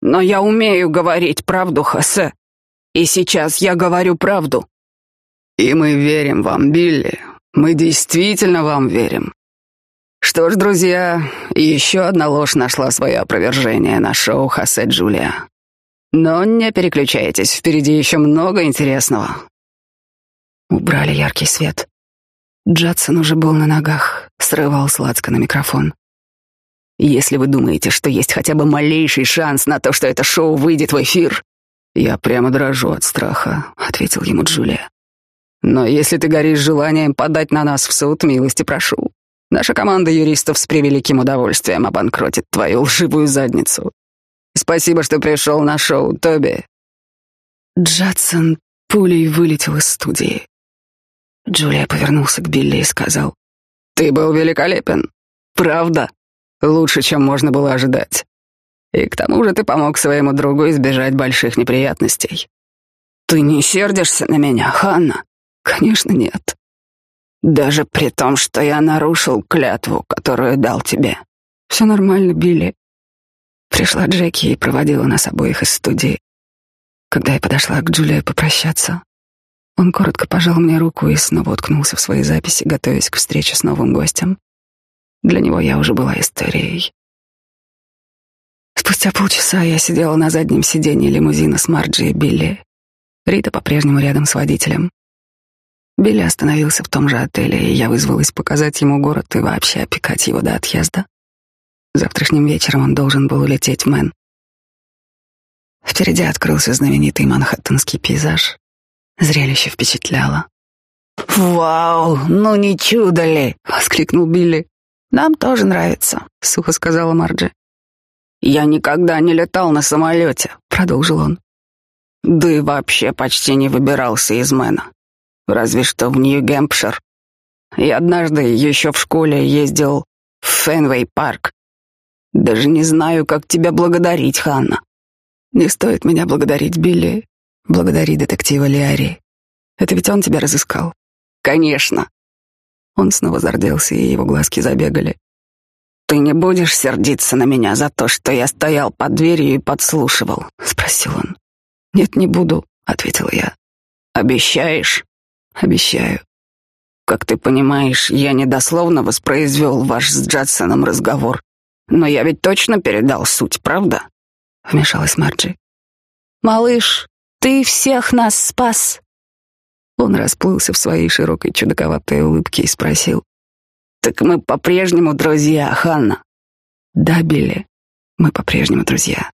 Но я умею говорить правду, Хосе. И сейчас я говорю правду. И мы верим вам, Билли. Мы действительно вам верим. Что ж, друзья, еще одна ложь нашла свое опровержение на шоу Хосе Джулия. Но не переключайтесь, впереди еще много интересного. Убрали яркий свет. Джадсон уже был на ногах, срывал сладко на микрофон. Если вы думаете, что есть хотя бы малейший шанс на то, что это шоу выйдет в эфир, я прямо дрожу от страха, ответил ему Джулия. Но если ты горишь желанием подать на нас в суд, милости прошу. Наша команда юристов с превеликим удовольствием обанкротит твою лживую задницу. Спасибо, что пришел на шоу, Тоби. Джадсон пулей вылетел из студии. Джулия повернулся к Билли и сказал, «Ты был великолепен. Правда. Лучше, чем можно было ожидать. И к тому же ты помог своему другу избежать больших неприятностей. Ты не сердишься на меня, Ханна? Конечно, нет. Даже при том, что я нарушил клятву, которую дал тебе. Все нормально, Билли. Пришла Джеки и проводила нас обоих из студии. Когда я подошла к Джулии попрощаться, он коротко пожал мне руку и снова уткнулся в свои записи, готовясь к встрече с новым гостем. Для него я уже была историей. Спустя полчаса я сидела на заднем сиденье лимузина с Марджи и Билли. Рита по-прежнему рядом с водителем. Билли остановился в том же отеле, и я вызвалась показать ему город и вообще опекать его до отъезда. Завтрашним вечером он должен был улететь в Мэн. Впереди открылся знаменитый манхэттенский пейзаж. Зрелище впечатляло. «Вау, ну не чудо ли!» — воскликнул Билли. «Нам тоже нравится», — сухо сказала Марджи. «Я никогда не летал на самолете», — продолжил он. «Да и вообще почти не выбирался из Мэна. Разве что в Нью-Гэмпшир. И однажды еще в школе ездил в Фенвей-парк. Даже не знаю, как тебя благодарить, Ханна». «Не стоит меня благодарить, Билли. Благодари детектива Лиари. Это ведь он тебя разыскал». «Конечно». Он снова зарделся, и его глазки забегали. «Ты не будешь сердиться на меня за то, что я стоял под дверью и подслушивал?» — спросил он. «Нет, не буду», — ответила я. «Обещаешь?» «Обещаю». «Как ты понимаешь, я недословно воспроизвел ваш с Джадсоном разговор. Но я ведь точно передал суть, правда?» — вмешалась Марджи. «Малыш, ты всех нас спас!» Он расплылся в своей широкой чудаковатой улыбке и спросил. Так мы по-прежнему друзья, Ханна. Да, Билли, мы по-прежнему друзья.